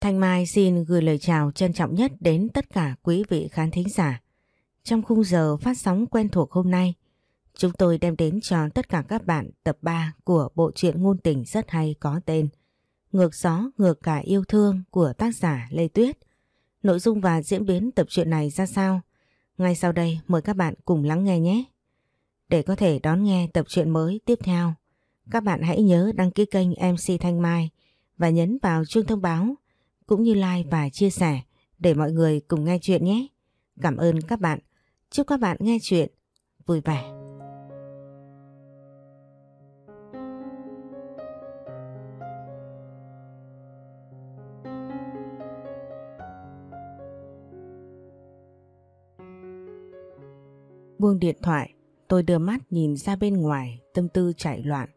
Thanh Mai xin gửi lời chào trân trọng nhất đến tất cả quý vị khán thính giả. Trong khung giờ phát sóng quen thuộc hôm nay, chúng tôi đem đến cho tất cả các bạn tập 3 của bộ truyện ngôn tình rất hay có tên Ngược gió ngược cả yêu thương của tác giả Lê Tuyết. Nội dung và diễn biến tập truyện này ra sao? Ngay sau đây mời các bạn cùng lắng nghe nhé. Để có thể đón nghe tập truyện mới tiếp theo, các bạn hãy nhớ đăng ký kênh MC Thanh Mai và nhấn vào chuông thông báo cũng như like và chia sẻ để mọi người cùng nghe chuyện nhé. Cảm ơn các bạn. Chúc các bạn nghe chuyện vui vẻ. Buông điện thoại, tôi đưa mắt nhìn ra bên ngoài, tâm tư chạy loạn.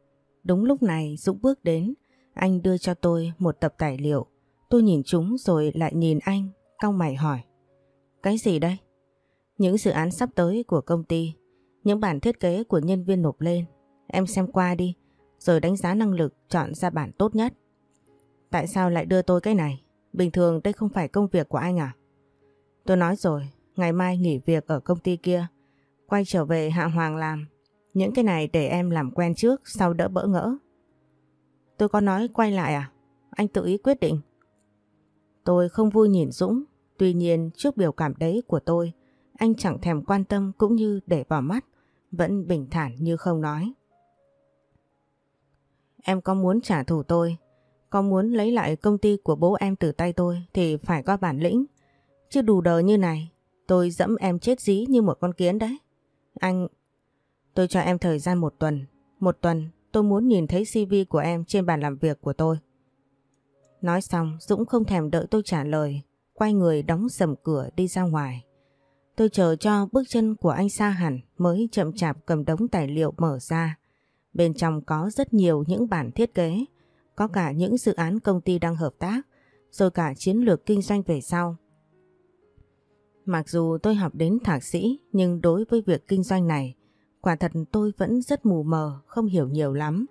Đúng lúc này Dũng bước đến, anh đưa cho tôi một tập tài liệu. Tôi nhìn chúng rồi lại nhìn anh, cau mày hỏi. Cái gì đây? Những dự án sắp tới của công ty, những bản thiết kế của nhân viên nộp lên. Em xem qua đi, rồi đánh giá năng lực chọn ra bản tốt nhất. Tại sao lại đưa tôi cái này? Bình thường đây không phải công việc của anh à? Tôi nói rồi, ngày mai nghỉ việc ở công ty kia, quay trở về Hạ Hoàng làm. Những cái này để em làm quen trước, sau đỡ bỡ ngỡ. Tôi có nói quay lại à? Anh tự ý quyết định. Tôi không vui nhìn Dũng, tuy nhiên trước biểu cảm đấy của tôi, anh chẳng thèm quan tâm cũng như để vào mắt, vẫn bình thản như không nói. Em có muốn trả thù tôi, có muốn lấy lại công ty của bố em từ tay tôi thì phải có bản lĩnh. Chứ đủ đờ như này, tôi dẫm em chết dí như một con kiến đấy. Anh... Tôi cho em thời gian một tuần. Một tuần tôi muốn nhìn thấy CV của em trên bàn làm việc của tôi. Nói xong Dũng không thèm đợi tôi trả lời, quay người đóng sầm cửa đi ra ngoài. Tôi chờ cho bước chân của anh xa hẳn mới chậm chạp cầm đống tài liệu mở ra. Bên trong có rất nhiều những bản thiết kế, có cả những dự án công ty đang hợp tác, rồi cả chiến lược kinh doanh về sau. Mặc dù tôi học đến thạc sĩ nhưng đối với việc kinh doanh này, quả thật tôi vẫn rất mù mờ, không hiểu nhiều lắm.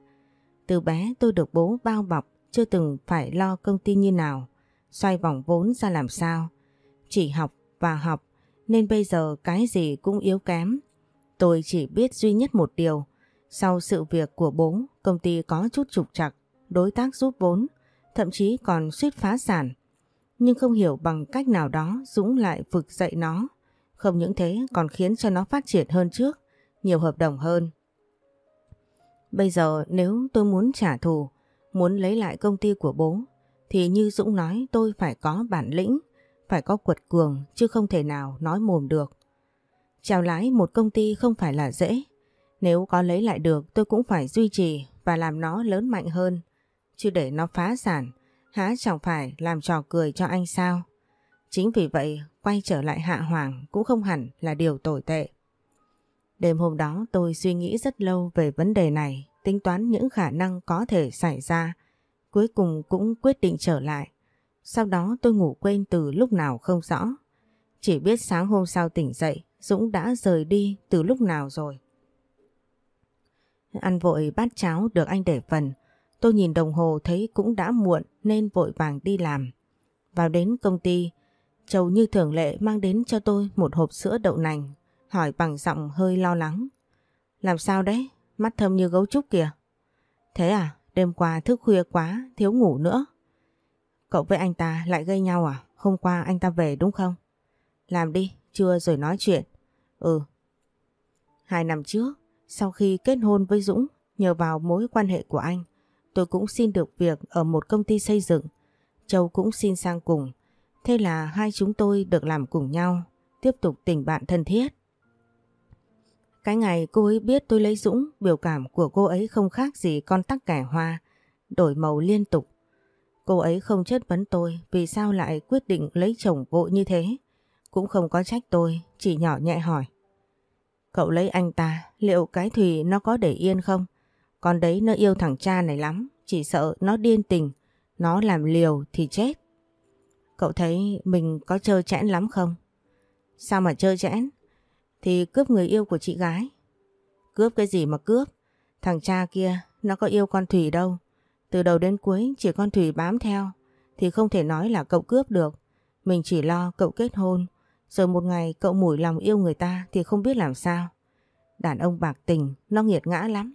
Từ bé tôi được bố bao bọc, chưa từng phải lo công ty như nào, xoay vòng vốn ra làm sao. Chỉ học và học nên bây giờ cái gì cũng yếu kém. Tôi chỉ biết duy nhất một điều, sau sự việc của bố, công ty có chút trục trặc, đối tác rút vốn, thậm chí còn suýt phá sản. Nhưng không hiểu bằng cách nào đó Dũng lại vực dậy nó. Không những thế còn khiến cho nó phát triển hơn trước, nhiều hợp đồng hơn. Bây giờ nếu tôi muốn trả thù, muốn lấy lại công ty của bố, thì như Dũng nói tôi phải có bản lĩnh, phải có quật cường chứ không thể nào nói mồm được. Chào lái một công ty không phải là dễ. Nếu có lấy lại được tôi cũng phải duy trì và làm nó lớn mạnh hơn. Chứ để nó phá sản, há chẳng phải làm trò cười cho anh sao? Chính vì vậy quay trở lại hạ hoàng cũng không hẳn là điều tồi tệ. Đêm hôm đó tôi suy nghĩ rất lâu về vấn đề này, tính toán những khả năng có thể xảy ra. Cuối cùng cũng quyết định trở lại. Sau đó tôi ngủ quên từ lúc nào không rõ. Chỉ biết sáng hôm sau tỉnh dậy, Dũng đã rời đi từ lúc nào rồi. Ăn vội bát cháo được anh để phần. Tôi nhìn đồng hồ thấy cũng đã muộn nên vội vàng đi làm. Vào đến công ty, Châu như thường lệ mang đến cho tôi một hộp sữa đậu nành, hỏi bằng giọng hơi lo lắng. Làm sao đấy? Mắt thâm như gấu trúc kìa. Thế à? Đêm qua thức khuya quá, thiếu ngủ nữa. Cậu với anh ta lại gây nhau à? Hôm qua anh ta về đúng không? Làm đi, trưa rồi nói chuyện. Ừ. Hai năm trước, sau khi kết hôn với Dũng, nhờ vào mối quan hệ của anh, tôi cũng xin được việc ở một công ty xây dựng. Châu cũng xin sang cùng. Thế là hai chúng tôi được làm cùng nhau, tiếp tục tình bạn thân thiết. Cái ngày cô ấy biết tôi lấy Dũng, biểu cảm của cô ấy không khác gì con tắc kẻ hoa, đổi màu liên tục. Cô ấy không chất vấn tôi vì sao lại quyết định lấy chồng vội như thế. Cũng không có trách tôi, chỉ nhỏ nhẹ hỏi. Cậu lấy anh ta, liệu cái Thùy nó có để yên không? Con đấy nó yêu thằng cha này lắm, chỉ sợ nó điên tình, nó làm liều thì chết. Cậu thấy mình có trơ chẽn lắm không? Sao mà trơ chẽn? Thì cướp người yêu của chị gái. Cướp cái gì mà cướp? Thằng cha kia nó có yêu con Thủy đâu. Từ đầu đến cuối chỉ con Thủy bám theo. thì không thể nói là cậu cướp được. Mình chỉ lo cậu kết hôn, rồi một ngày cậu mủi lòng yêu người ta thì không biết làm sao. Đàn ông bạc tình, nó nghiệt ngã lắm.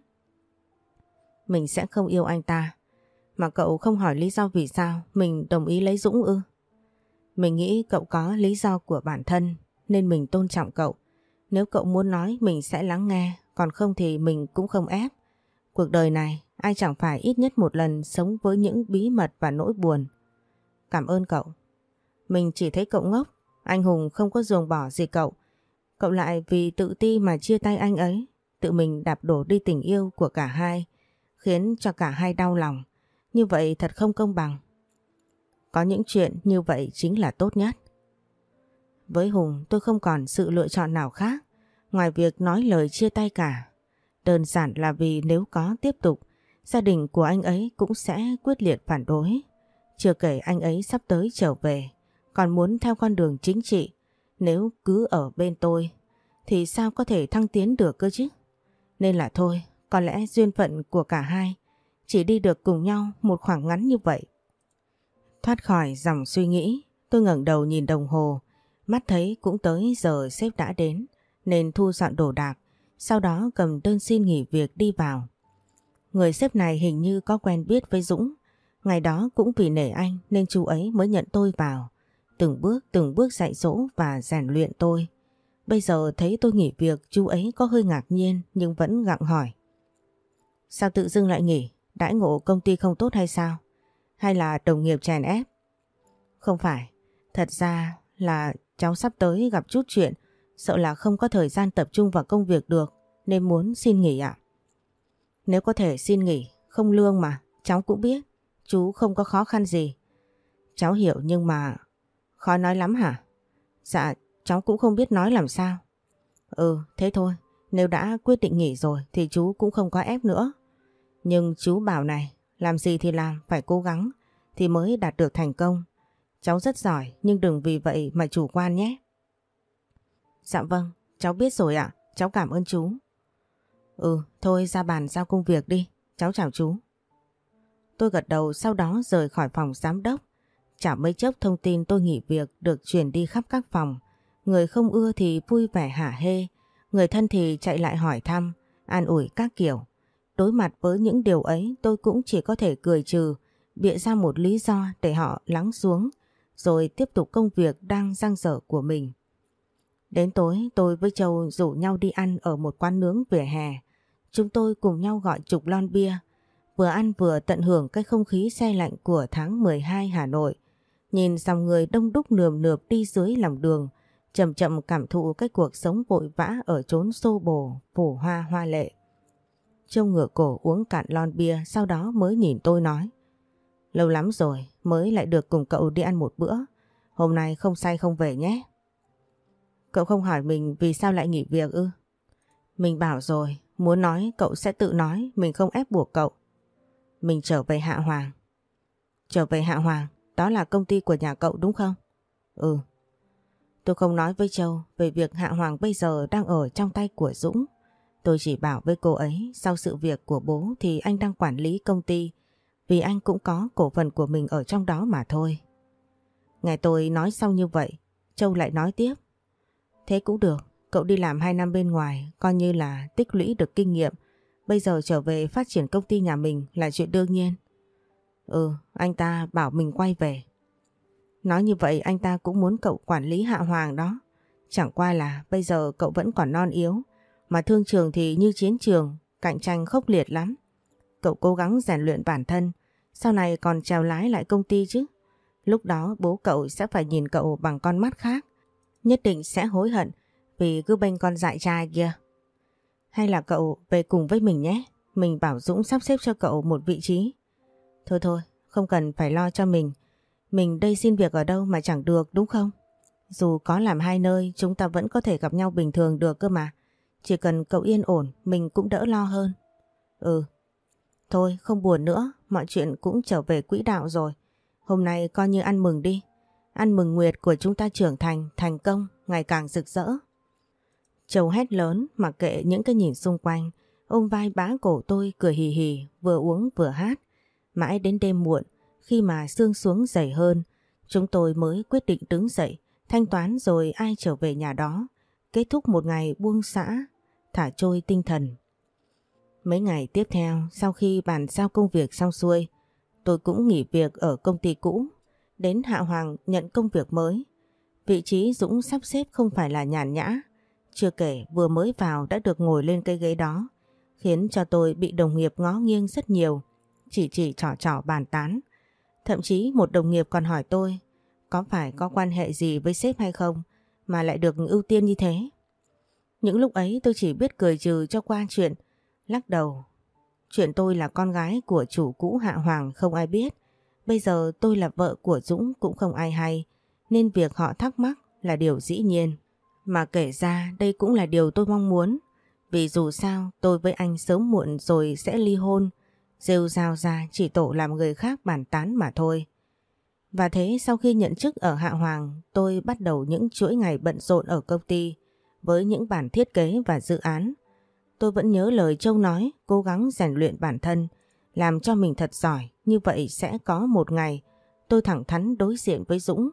Mình sẽ không yêu anh ta. Mà cậu không hỏi lý do vì sao mình đồng ý lấy Dũng ư. Mình nghĩ cậu có lý do của bản thân nên mình tôn trọng cậu. Nếu cậu muốn nói mình sẽ lắng nghe, còn không thì mình cũng không ép. Cuộc đời này ai chẳng phải ít nhất một lần sống với những bí mật và nỗi buồn. Cảm ơn cậu. Mình chỉ thấy cậu ngốc, anh Hùng không có ruồng bỏ gì cậu. Cậu lại vì tự ti mà chia tay anh ấy, tự mình đạp đổ đi tình yêu của cả hai, khiến cho cả hai đau lòng. Như vậy thật không công bằng. Có những chuyện như vậy chính là tốt nhất. Với Hùng tôi không còn sự lựa chọn nào khác ngoài việc nói lời chia tay cả. Đơn giản là vì nếu có tiếp tục, gia đình của anh ấy cũng sẽ quyết liệt phản đối. Chưa kể anh ấy sắp tới trở về, còn muốn theo con đường chính trị. Nếu cứ ở bên tôi, thì sao có thể thăng tiến được cơ chứ? Nên là thôi, có lẽ duyên phận của cả hai chỉ đi được cùng nhau một khoảng ngắn như vậy. Thoát khỏi dòng suy nghĩ, tôi ngẩng đầu nhìn đồng hồ, mắt thấy cũng tới giờ sếp đã đến, nên thu dọn đồ đạc, sau đó cầm đơn xin nghỉ việc đi vào. Người sếp này hình như có quen biết với Dũng, ngày đó cũng vì nể anh nên chú ấy mới nhận tôi vào, từng bước từng bước dạy dỗ và rèn luyện tôi. Bây giờ thấy tôi nghỉ việc chú ấy có hơi ngạc nhiên nhưng vẫn gặng hỏi. Sao tự dưng lại nghỉ? Đãi ngộ công ty không tốt hay sao? Hay là đồng nghiệp chèn ép? Không phải, thật ra là cháu sắp tới gặp chút chuyện, sợ là không có thời gian tập trung vào công việc được nên muốn xin nghỉ ạ. Nếu có thể xin nghỉ, không lương mà, cháu cũng biết, chú không có khó khăn gì. Cháu hiểu nhưng mà... Khó nói lắm hả? Dạ, cháu cũng không biết nói làm sao. Ừ, thế thôi, nếu đã quyết định nghỉ rồi thì chú cũng không có ép nữa. Nhưng chú bảo này, làm gì thì làm, phải cố gắng thì mới đạt được thành công. Cháu rất giỏi nhưng đừng vì vậy mà chủ quan nhé. Dạ vâng, cháu biết rồi ạ, cháu cảm ơn chú. Ừ, thôi ra bàn giao công việc đi, cháu chào chú. Tôi gật đầu sau đó rời khỏi phòng giám đốc. Chả mấy chốc thông tin tôi nghỉ việc được truyền đi khắp các phòng. Người không ưa thì vui vẻ hả hê, người thân thì chạy lại hỏi thăm, an ủi các kiểu. Đối mặt với những điều ấy tôi cũng chỉ có thể cười trừ, bịa ra một lý do để họ lắng xuống, rồi tiếp tục công việc đang răng dở của mình. Đến tối tôi với Châu rủ nhau đi ăn ở một quán nướng vỉa hè. Chúng tôi cùng nhau gọi chục lon bia, vừa ăn vừa tận hưởng cái không khí xe lạnh của tháng 12 Hà Nội. Nhìn dòng người đông đúc nườm nượp đi dưới lòng đường, chậm chậm cảm thụ cái cuộc sống vội vã ở chốn xô bồ, phủ hoa hoa lệ. Châu ngửa cổ uống cạn lon bia sau đó mới nhìn tôi nói. Lâu lắm rồi mới lại được cùng cậu đi ăn một bữa. Hôm nay không say không về nhé. Cậu không hỏi mình vì sao lại nghỉ việc ư? Mình bảo rồi, muốn nói cậu sẽ tự nói, mình không ép buộc cậu. Mình trở về Hạ Hoàng. Trở về Hạ Hoàng, đó là công ty của nhà cậu đúng không? Ừ. Tôi không nói với Châu về việc Hạ Hoàng bây giờ đang ở trong tay của Dũng. Tôi chỉ bảo với cô ấy sau sự việc của bố thì anh đang quản lý công ty vì anh cũng có cổ phần của mình ở trong đó mà thôi. Nghe tôi nói sau như vậy, Châu lại nói tiếp. Thế cũng được, cậu đi làm 2 năm bên ngoài coi như là tích lũy được kinh nghiệm. Bây giờ trở về phát triển công ty nhà mình là chuyện đương nhiên. Ừ, anh ta bảo mình quay về. Nói như vậy anh ta cũng muốn cậu quản lý hạ hoàng đó. Chẳng qua là bây giờ cậu vẫn còn non yếu. Mà thương trường thì như chiến trường, cạnh tranh khốc liệt lắm. Cậu cố gắng rèn luyện bản thân, sau này còn trèo lái lại công ty chứ. Lúc đó bố cậu sẽ phải nhìn cậu bằng con mắt khác. Nhất định sẽ hối hận vì cứ bênh con dại trai kia. Hay là cậu về cùng với mình nhé. Mình bảo Dũng sắp xếp cho cậu một vị trí. Thôi thôi, không cần phải lo cho mình. Mình đây xin việc ở đâu mà chẳng được đúng không? Dù có làm hai nơi chúng ta vẫn có thể gặp nhau bình thường được cơ mà. Chỉ cần cậu yên ổn mình cũng đỡ lo hơn. Ừ. Thôi không buồn nữa, mọi chuyện cũng trở về quỹ đạo rồi. Hôm nay coi như ăn mừng đi. Ăn mừng Nguyệt của chúng ta trưởng thành, thành công, ngày càng rực rỡ. Châu hét lớn mặc kệ những cái nhìn xung quanh, ôm vai bá cổ tôi cười hì hì, vừa uống vừa hát. Mãi đến đêm muộn, khi mà sương xuống dày hơn, chúng tôi mới quyết định đứng dậy, thanh toán rồi ai trở về nhà đó, kết thúc một ngày buông xã, thả trôi tinh thần. Mấy ngày tiếp theo, sau khi bàn giao công việc xong xuôi, tôi cũng nghỉ việc ở công ty cũ, đến Hạ Hoàng nhận công việc mới. Vị trí Dũng sắp xếp không phải là nhàn nhã, chưa kể vừa mới vào đã được ngồi lên cây ghế đó, khiến cho tôi bị đồng nghiệp ngó nghiêng rất nhiều, chỉ chỉ trò trò bàn tán. Thậm chí một đồng nghiệp còn hỏi tôi có phải có quan hệ gì với sếp hay không mà lại được ưu tiên như thế. Những lúc ấy tôi chỉ biết cười trừ cho qua chuyện, lắc đầu. Chuyện tôi là con gái của chủ cũ Hạ Hoàng không ai biết. Bây giờ tôi là vợ của Dũng cũng không ai hay, nên việc họ thắc mắc là điều dĩ nhiên. Mà kể ra đây cũng là điều tôi mong muốn, vì dù sao tôi với anh sớm muộn rồi sẽ ly hôn, rêu rao ra chỉ tổ làm người khác bàn tán mà thôi. Và thế sau khi nhận chức ở Hạ Hoàng, tôi bắt đầu những chuỗi ngày bận rộn ở công ty với những bản thiết kế và dự án. Tôi vẫn nhớ lời Châu nói, cố gắng rèn luyện bản thân, làm cho mình thật giỏi, như vậy sẽ có một ngày tôi thẳng thắn đối diện với Dũng,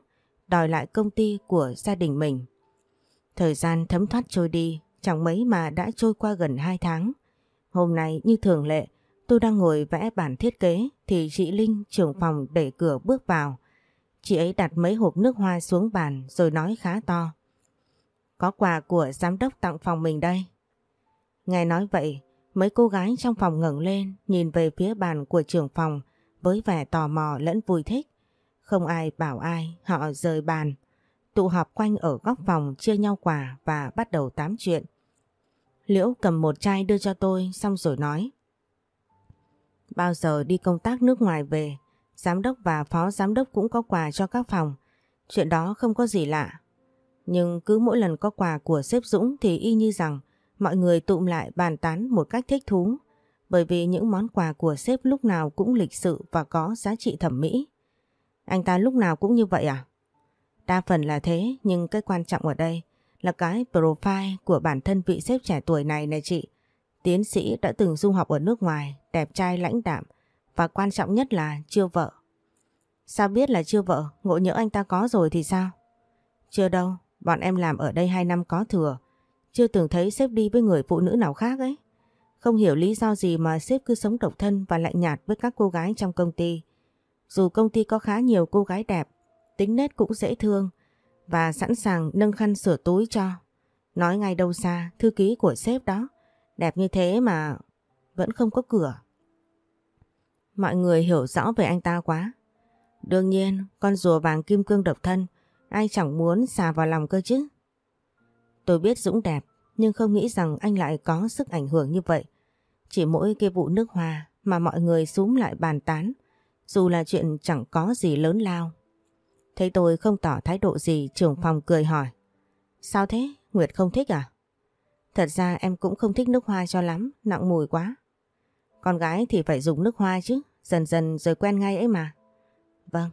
đòi lại công ty của gia đình mình. Thời gian thấm thoát trôi đi, chẳng mấy mà đã trôi qua gần 2 tháng. Hôm nay như thường lệ, tôi đang ngồi vẽ bản thiết kế thì chị Linh trưởng phòng đẩy cửa bước vào. Chị ấy đặt mấy hộp nước hoa xuống bàn rồi nói khá to. Có quà của giám đốc tặng phòng mình đây. Nghe nói vậy, mấy cô gái trong phòng ngẩng lên nhìn về phía bàn của trưởng phòng với vẻ tò mò lẫn vui thích. Không ai bảo ai, họ rời bàn, tụ họp quanh ở góc phòng chia nhau quà và bắt đầu tám chuyện. Liễu cầm một chai đưa cho tôi xong rồi nói. Bao giờ đi công tác nước ngoài về, giám đốc và phó giám đốc cũng có quà cho các phòng. Chuyện đó không có gì lạ. Nhưng cứ mỗi lần có quà của sếp Dũng thì y như rằng mọi người tụm lại bàn tán một cách thích thú. Bởi vì những món quà của sếp lúc nào cũng lịch sự và có giá trị thẩm mỹ. Anh ta lúc nào cũng như vậy à? Đa phần là thế nhưng cái quan trọng ở đây là cái profile của bản thân vị sếp trẻ tuổi này này chị. Tiến sĩ đã từng du học ở nước ngoài, đẹp trai lãnh đạm và quan trọng nhất là chưa vợ. Sao biết là chưa vợ, ngộ nhỡ anh ta có rồi thì sao? Chưa đâu, bọn em làm ở đây 2 năm có thừa, chưa từng thấy sếp đi với người phụ nữ nào khác ấy. Không hiểu lý do gì mà sếp cứ sống độc thân và lạnh nhạt với các cô gái trong công ty. Dù công ty có khá nhiều cô gái đẹp, tính nết cũng dễ thương và sẵn sàng nâng khăn sửa túi cho. Nói ngay đâu xa, thư ký của sếp đó, đẹp như thế mà vẫn không có cửa. Mọi người hiểu rõ về anh ta quá. Đương nhiên, con rùa vàng kim cương độc thân, ai chẳng muốn xà vào lòng cơ chứ. Tôi biết Dũng đẹp, nhưng không nghĩ rằng anh lại có sức ảnh hưởng như vậy. Chỉ mỗi cái vụ nước hoa mà mọi người xúm lại bàn tán, dù là chuyện chẳng có gì lớn lao. Thấy tôi không tỏ thái độ gì, trưởng phòng cười hỏi. Sao thế? Nguyệt không thích à? Thật ra em cũng không thích nước hoa cho lắm, nặng mùi quá. Con gái thì phải dùng nước hoa chứ, dần dần rồi quen ngay ấy mà. Vâng.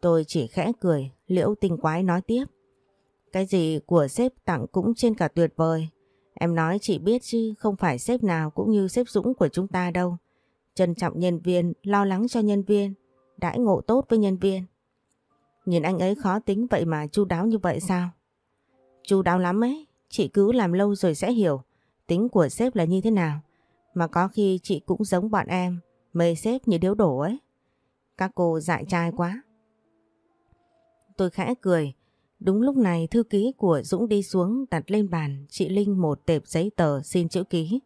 Tôi chỉ khẽ cười, liễu tinh quái nói tiếp. Cái gì của sếp tặng cũng trên cả tuyệt vời. Em nói chị biết chứ không phải sếp nào cũng như sếp Dũng của chúng ta đâu. Trân trọng nhân viên, lo lắng cho nhân viên, đãi ngộ tốt với nhân viên. Nhìn anh ấy khó tính vậy mà chu đáo như vậy sao? Chu đáo lắm ấy, chị cứ làm lâu rồi sẽ hiểu tính của sếp là như thế nào. Mà có khi chị cũng giống bọn em, mê sếp như điếu đổ ấy. Các cô dại trai quá. Tôi khẽ cười, Đúng lúc này thư ký của Dũng đi xuống đặt lên bàn chị Linh một tệp giấy tờ xin chữ ký.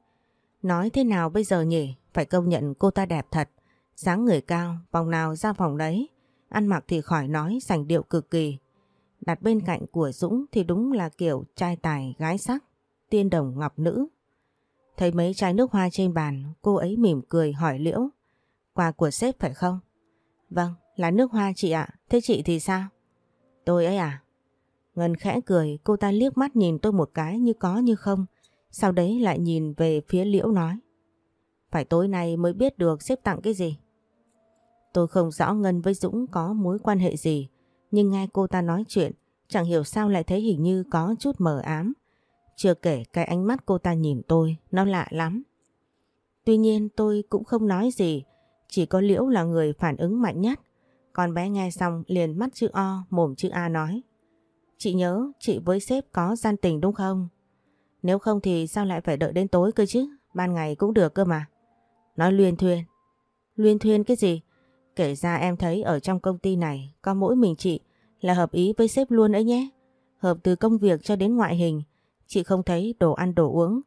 Nói thế nào bây giờ nhỉ? Phải công nhận cô ta đẹp thật. dáng người cao, vòng nào ra vòng đấy. Ăn mặc thì khỏi nói, sành điệu cực kỳ. Đặt bên cạnh của Dũng thì đúng là kiểu trai tài gái sắc, tiên đồng ngọc nữ. Thấy mấy chai nước hoa trên bàn, cô ấy mỉm cười hỏi Liễu. Quà của sếp phải không? Vâng, là nước hoa chị ạ. Thế chị thì sao? Tôi ấy à? Ngân khẽ cười, cô ta liếc mắt nhìn tôi một cái như có như không. Sau đấy lại nhìn về phía Liễu nói. Phải tối nay mới biết được xếp tặng cái gì. Tôi không rõ Ngân với Dũng có mối quan hệ gì, nhưng nghe cô ta nói chuyện, chẳng hiểu sao lại thấy hình như có chút mờ ám. Chưa kể cái ánh mắt cô ta nhìn tôi, nó lạ lắm. Tuy nhiên tôi cũng không nói gì, Chỉ có Liễu là người phản ứng mạnh nhất. còn bé nghe xong liền mắt chữ O, mồm chữ A nói. Chị nhớ chị với sếp có gian tình đúng không? Nếu không thì sao lại phải đợi đến tối cơ chứ? Ban ngày cũng được cơ mà. Nói luyên thuyên. Luyên thuyên cái gì? Kể ra em thấy ở trong công ty này có mỗi mình chị là hợp ý với sếp luôn ấy nhé. Hợp từ công việc cho đến ngoại hình. Chị không thấy đồ ăn đồ uống.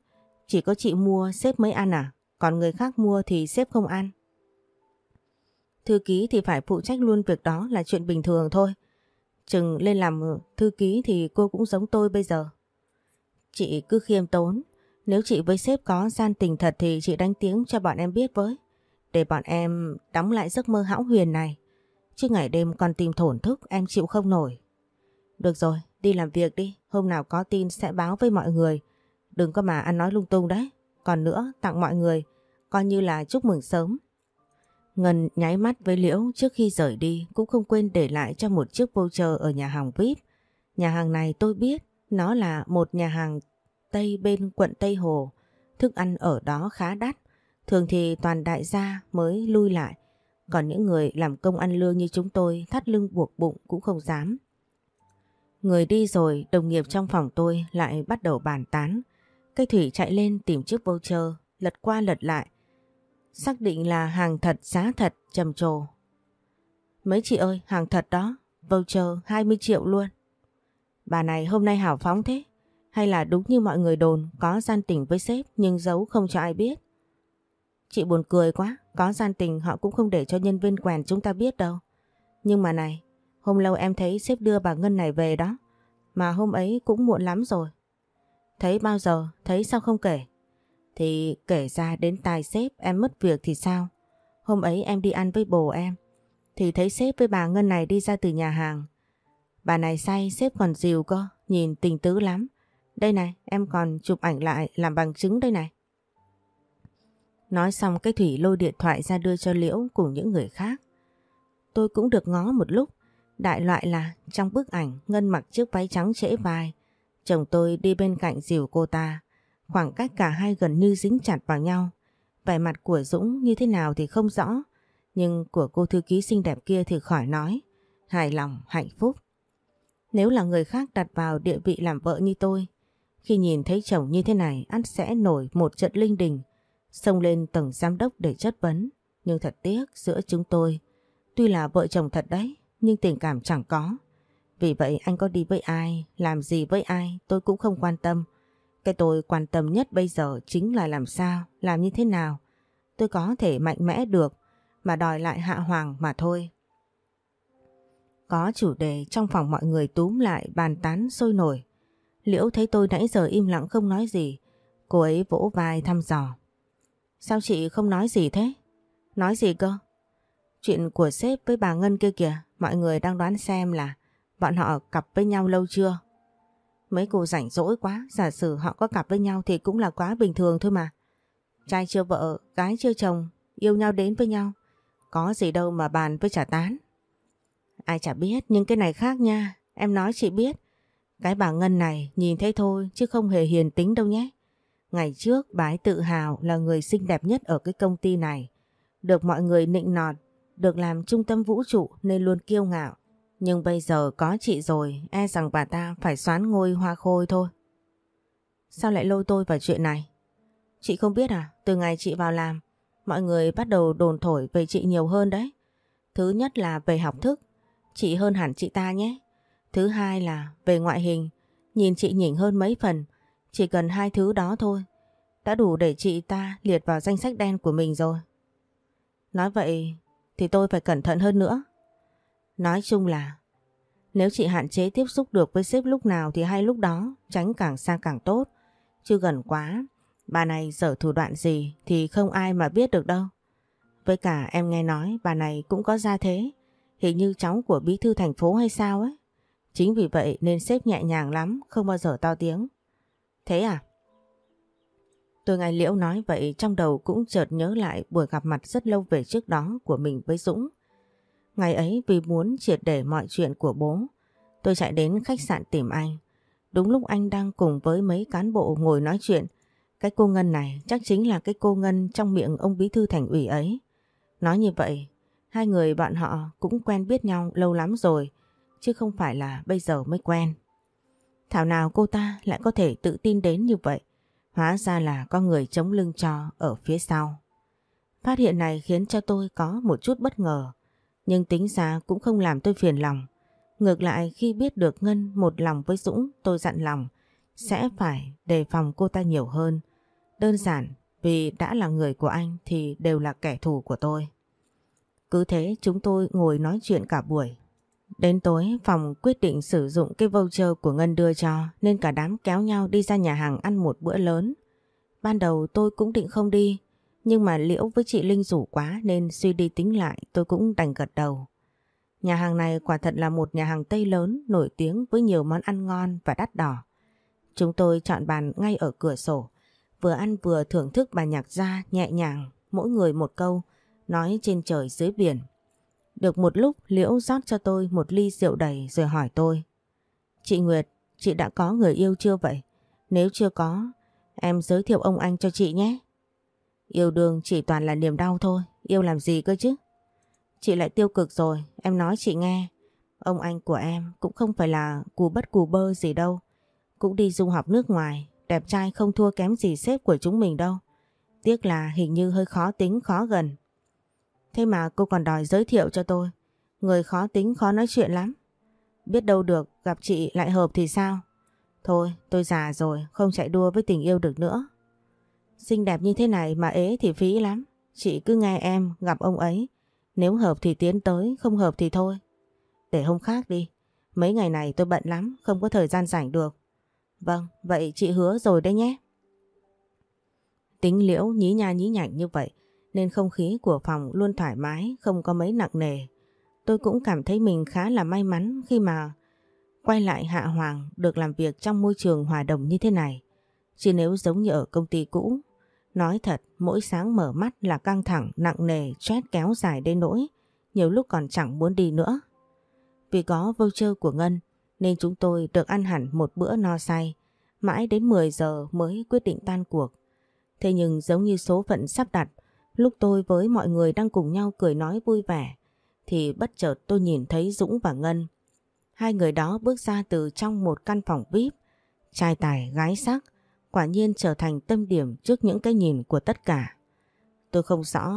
Chỉ có chị mua sếp mới ăn à? Còn người khác mua thì sếp không ăn. Thư ký thì phải phụ trách luôn việc đó là chuyện bình thường thôi. Chừng lên làm ờ, thư ký thì cô cũng giống tôi bây giờ. Chị cứ khiêm tốn. Nếu chị với sếp có gian tình thật thì chị đánh tiếng cho bọn em biết với. Để bọn em đóng lại giấc mơ hão huyền này. Chứ ngày đêm con tim thổn thức em chịu không nổi. Được rồi, đi làm việc đi. Hôm nào có tin sẽ báo với mọi người. Đừng có mà ăn nói lung tung đấy. Còn nữa, tặng mọi người. Coi như là chúc mừng sớm. Ngân nháy mắt với Liễu trước khi rời đi cũng không quên để lại cho một chiếc voucher ở nhà hàng VIP. Nhà hàng này tôi biết nó là một nhà hàng Tây bên quận Tây Hồ. Thức ăn ở đó khá đắt. Thường thì toàn đại gia mới lui lại. Còn những người làm công ăn lương như chúng tôi thắt lưng buộc bụng cũng không dám. Người đi rồi, đồng nghiệp trong phòng tôi lại bắt đầu bàn tán. Cây thủy chạy lên tìm chiếc voucher, lật qua lật lại. Xác định là hàng thật giá thật trầm trồ. Mấy chị ơi, hàng thật đó, voucher 20 triệu luôn. Bà này hôm nay hào phóng thế, hay là đúng như mọi người đồn có gian tình với sếp nhưng giấu không cho ai biết. Chị buồn cười quá, có gian tình họ cũng không để cho nhân viên quèn chúng ta biết đâu. Nhưng mà này, hôm lâu em thấy sếp đưa bà Ngân này về đó, mà hôm ấy cũng muộn lắm rồi. Thấy bao giờ, thấy sao không kể? Thì kể ra đến tài sếp em mất việc thì sao? Hôm ấy em đi ăn với bồ em, thì thấy sếp với bà Ngân này đi ra từ nhà hàng. Bà này say sếp còn dìu cơ, nhìn tình tứ lắm. Đây này, em còn chụp ảnh lại làm bằng chứng đây này. Nói xong cái Thủy lôi điện thoại ra đưa cho Liễu cùng những người khác. Tôi cũng được ngó một lúc. Đại loại là trong bức ảnh Ngân mặc chiếc váy trắng trễ vai. Chồng tôi đi bên cạnh dìu cô ta. Khoảng cách cả hai gần như dính chặt vào nhau. Vẻ mặt của Dũng như thế nào thì không rõ. Nhưng của cô thư ký xinh đẹp kia thì khỏi nói. Hài lòng, hạnh phúc. Nếu là người khác đặt vào địa vị làm vợ như tôi, khi nhìn thấy chồng như thế này, ắt sẽ nổi một trận linh đình, xông lên tầng giám đốc để chất vấn. Nhưng thật tiếc giữa chúng tôi, tuy là vợ chồng thật đấy, nhưng tình cảm chẳng có. Vì vậy anh có đi với ai, làm gì với ai, tôi cũng không quan tâm. Cái tôi quan tâm nhất bây giờ chính là làm sao, làm như thế nào. Tôi có thể mạnh mẽ được, mà đòi lại hạ hoàng mà thôi. Có chủ đề trong phòng mọi người túm lại bàn tán sôi nổi. Liễu thấy tôi nãy giờ im lặng không nói gì. Cô ấy vỗ vai thăm dò. Sao chị không nói gì thế? Nói gì cơ? Chuyện của sếp với bà Ngân kia kìa, mọi người đang đoán xem là bọn họ cặp với nhau lâu chưa? Mấy cô rảnh rỗi quá, giả sử họ có cặp với nhau thì cũng là quá bình thường thôi mà. Trai chưa vợ, gái chưa chồng, yêu nhau đến với nhau. Có gì đâu mà bàn với trả tán. Ai chả biết nhưng cái này khác nha, em nói chị biết. Cái bà Ngân này nhìn thấy thôi chứ không hề hiền tính đâu nhé. Ngày trước bà ấy tự hào là người xinh đẹp nhất ở cái công ty này. Được mọi người nịnh nọt, được làm trung tâm vũ trụ nên luôn kiêu ngạo. Nhưng bây giờ có chị rồi, e rằng bà ta phải xoán ngôi hoa khôi thôi. Sao lại lôi tôi vào chuyện này? Chị không biết à, từ ngày chị vào làm, mọi người bắt đầu đồn thổi về chị nhiều hơn đấy. Thứ nhất là về học thức, chị hơn hẳn chị ta nhé. Thứ hai là về ngoại hình, nhìn chị nhỉnh hơn mấy phần, chỉ cần hai thứ đó thôi, đã đủ để chị ta liệt vào danh sách đen của mình rồi. Nói vậy thì tôi phải cẩn thận hơn nữa. Nói chung là nếu chị hạn chế tiếp xúc được với sếp lúc nào thì hay lúc đó, tránh càng xa càng tốt. Chứ gần quá, bà này dở thủ đoạn gì thì không ai mà biết được đâu. Với cả em nghe nói bà này cũng có gia thế, hình như cháu của bí thư thành phố hay sao ấy. Chính vì vậy nên sếp nhẹ nhàng lắm, không bao giờ to tiếng. Thế à? Tôi nghe Liễu nói vậy trong đầu cũng chợt nhớ lại buổi gặp mặt rất lâu về trước đó của mình với Dũng. Ngày ấy vì muốn triệt để mọi chuyện của bố, tôi chạy đến khách sạn tìm anh. Đúng lúc anh đang cùng với mấy cán bộ ngồi nói chuyện, cái cô Ngân này chắc chính là cái cô Ngân trong miệng ông bí thư thành ủy ấy. Nói như vậy, hai người bạn họ cũng quen biết nhau lâu lắm rồi, chứ không phải là bây giờ mới quen. Thảo nào cô ta lại có thể tự tin đến như vậy, hóa ra là có người chống lưng cho ở phía sau. Phát hiện này khiến cho tôi có một chút bất ngờ, nhưng tính ra cũng không làm tôi phiền lòng. Ngược lại, khi biết được Ngân một lòng với Dũng, tôi dặn lòng, sẽ phải đề phòng cô ta nhiều hơn. Đơn giản, vì đã là người của anh thì đều là kẻ thù của tôi. Cứ thế, chúng tôi ngồi nói chuyện cả buổi. Đến tối, phòng quyết định sử dụng cái voucher của Ngân đưa cho, nên cả đám kéo nhau đi ra nhà hàng ăn một bữa lớn. Ban đầu tôi cũng định không đi nhưng mà Liễu với chị Linh rủ quá nên suy đi tính lại tôi cũng đành gật đầu. Nhà hàng này quả thật là một nhà hàng Tây lớn nổi tiếng với nhiều món ăn ngon và đắt đỏ. Chúng tôi chọn bàn ngay ở cửa sổ, vừa ăn vừa thưởng thức bài nhạc ra nhẹ nhàng, mỗi người một câu, nói trên trời dưới biển. Được một lúc Liễu rót cho tôi một ly rượu đầy rồi hỏi tôi. Chị Nguyệt, chị đã có người yêu chưa vậy? Nếu chưa có, em giới thiệu ông anh cho chị nhé. Yêu đương chỉ toàn là niềm đau thôi, yêu làm gì cơ chứ? Chị lại tiêu cực rồi, em nói chị nghe. Ông anh của em cũng không phải là cù bất cù bơ gì đâu. Cũng đi du học nước ngoài, đẹp trai không thua kém gì sếp của chúng mình đâu. Tiếc là hình như hơi khó tính khó gần. Thế mà cô còn đòi giới thiệu cho tôi. Người khó tính khó nói chuyện lắm. Biết đâu được gặp chị lại hợp thì sao? Thôi tôi già rồi không chạy đua với tình yêu được nữa. Xinh đẹp như thế này mà ế thì phí lắm. Chị cứ nghe em gặp ông ấy. Nếu hợp thì tiến tới, không hợp thì thôi. Để hôm khác đi. Mấy ngày này tôi bận lắm, không có thời gian rảnh được. Vâng, vậy chị hứa rồi đấy nhé. Tính liễu nhí nha nhí nhảnh như vậy nên không khí của phòng luôn thoải mái, không có mấy nặng nề. Tôi cũng cảm thấy mình khá là may mắn khi mà quay lại Hạ Hoàng được làm việc trong môi trường hòa đồng như thế này. Chỉ nếu giống như ở công ty cũ, nói thật mỗi sáng mở mắt là căng thẳng, nặng nề, stress kéo dài đến nỗi, nhiều lúc còn chẳng muốn đi nữa. Vì có voucher của Ngân nên chúng tôi được ăn hẳn một bữa no say, mãi đến 10 giờ mới quyết định tan cuộc. Thế nhưng giống như số phận sắp đặt, lúc tôi với mọi người đang cùng nhau cười nói vui vẻ, thì bất chợt tôi nhìn thấy Dũng và Ngân. Hai người đó bước ra từ trong một căn phòng VIP, trai tài gái sắc, quả nhiên trở thành tâm điểm trước những cái nhìn của tất cả. Tôi không rõ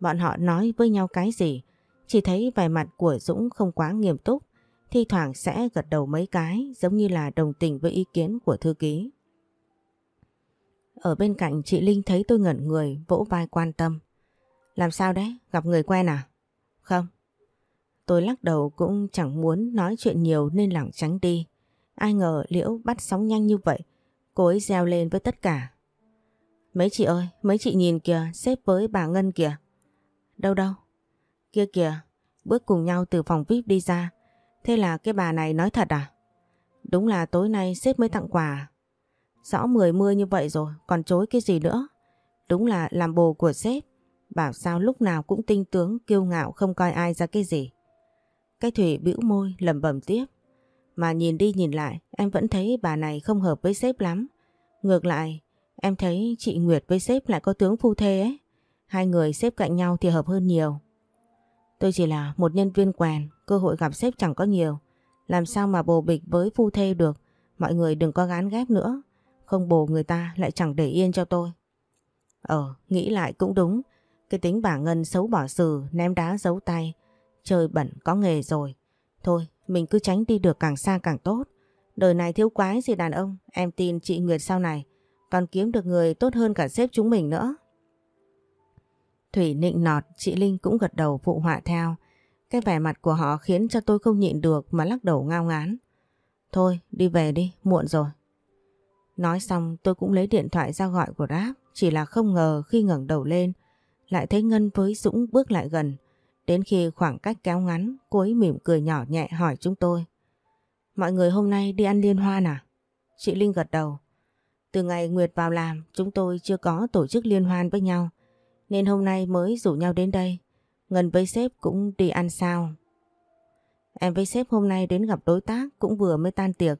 bọn họ nói với nhau cái gì, chỉ thấy vẻ mặt của Dũng không quá nghiêm túc, thi thoảng sẽ gật đầu mấy cái giống như là đồng tình với ý kiến của thư ký. Ở bên cạnh chị Linh thấy tôi ngẩn người vỗ vai quan tâm. Làm sao đấy? Gặp người quen à? Không. Tôi lắc đầu cũng chẳng muốn nói chuyện nhiều nên lảng tránh đi. Ai ngờ Liễu bắt sóng nhanh như vậy Cô ấy reo lên với tất cả. Mấy chị ơi, mấy chị nhìn kìa, xếp với bà Ngân kìa. Đâu đâu? Kia kìa, bước cùng nhau từ phòng VIP đi ra. Thế là cái bà này nói thật à? Đúng là tối nay sếp mới tặng quà. Rõ mười mưa như vậy rồi, còn chối cái gì nữa? Đúng là làm bồ của sếp. Bảo sao lúc nào cũng tinh tướng, kiêu ngạo không coi ai ra cái gì. Cái Thủy bĩu môi lẩm bẩm tiếp. Mà nhìn đi nhìn lại em vẫn thấy bà này không hợp với sếp lắm. Ngược lại em thấy chị Nguyệt với sếp lại có tướng phu thê ấy. Hai người xếp cạnh nhau thì hợp hơn nhiều. Tôi chỉ là một nhân viên quèn, cơ hội gặp sếp chẳng có nhiều. Làm sao mà bồ bịch với phu thê được, mọi người đừng có gán ghép nữa. Không bồ người ta lại chẳng để yên cho tôi. Ờ, nghĩ lại cũng đúng. Cái tính bà Ngân xấu bỏ xử, ném đá giấu tay. trời bẩn có nghề rồi. Thôi, mình cứ tránh đi được càng xa càng tốt. Đời này thiếu quái gì đàn ông, em tin chị Nguyệt sau này còn kiếm được người tốt hơn cả sếp chúng mình nữa. Thủy nịnh nọt, chị Linh cũng gật đầu phụ họa theo. Cái vẻ mặt của họ khiến cho tôi không nhịn được mà lắc đầu ngao ngán. Thôi, đi về đi, muộn rồi. Nói xong tôi cũng lấy điện thoại ra gọi của Ráp, chỉ là không ngờ khi ngẩng đầu lên, lại thấy Ngân với Dũng bước lại gần. Đến khi khoảng cách kéo ngắn, cô ấy mỉm cười nhỏ nhẹ hỏi chúng tôi. Mọi người hôm nay đi ăn liên hoan à? Chị Linh gật đầu. Từ ngày Nguyệt vào làm, chúng tôi chưa có tổ chức liên hoan với nhau. Nên hôm nay mới rủ nhau đến đây. Ngân với sếp cũng đi ăn sao. Em với sếp hôm nay đến gặp đối tác cũng vừa mới tan tiệc.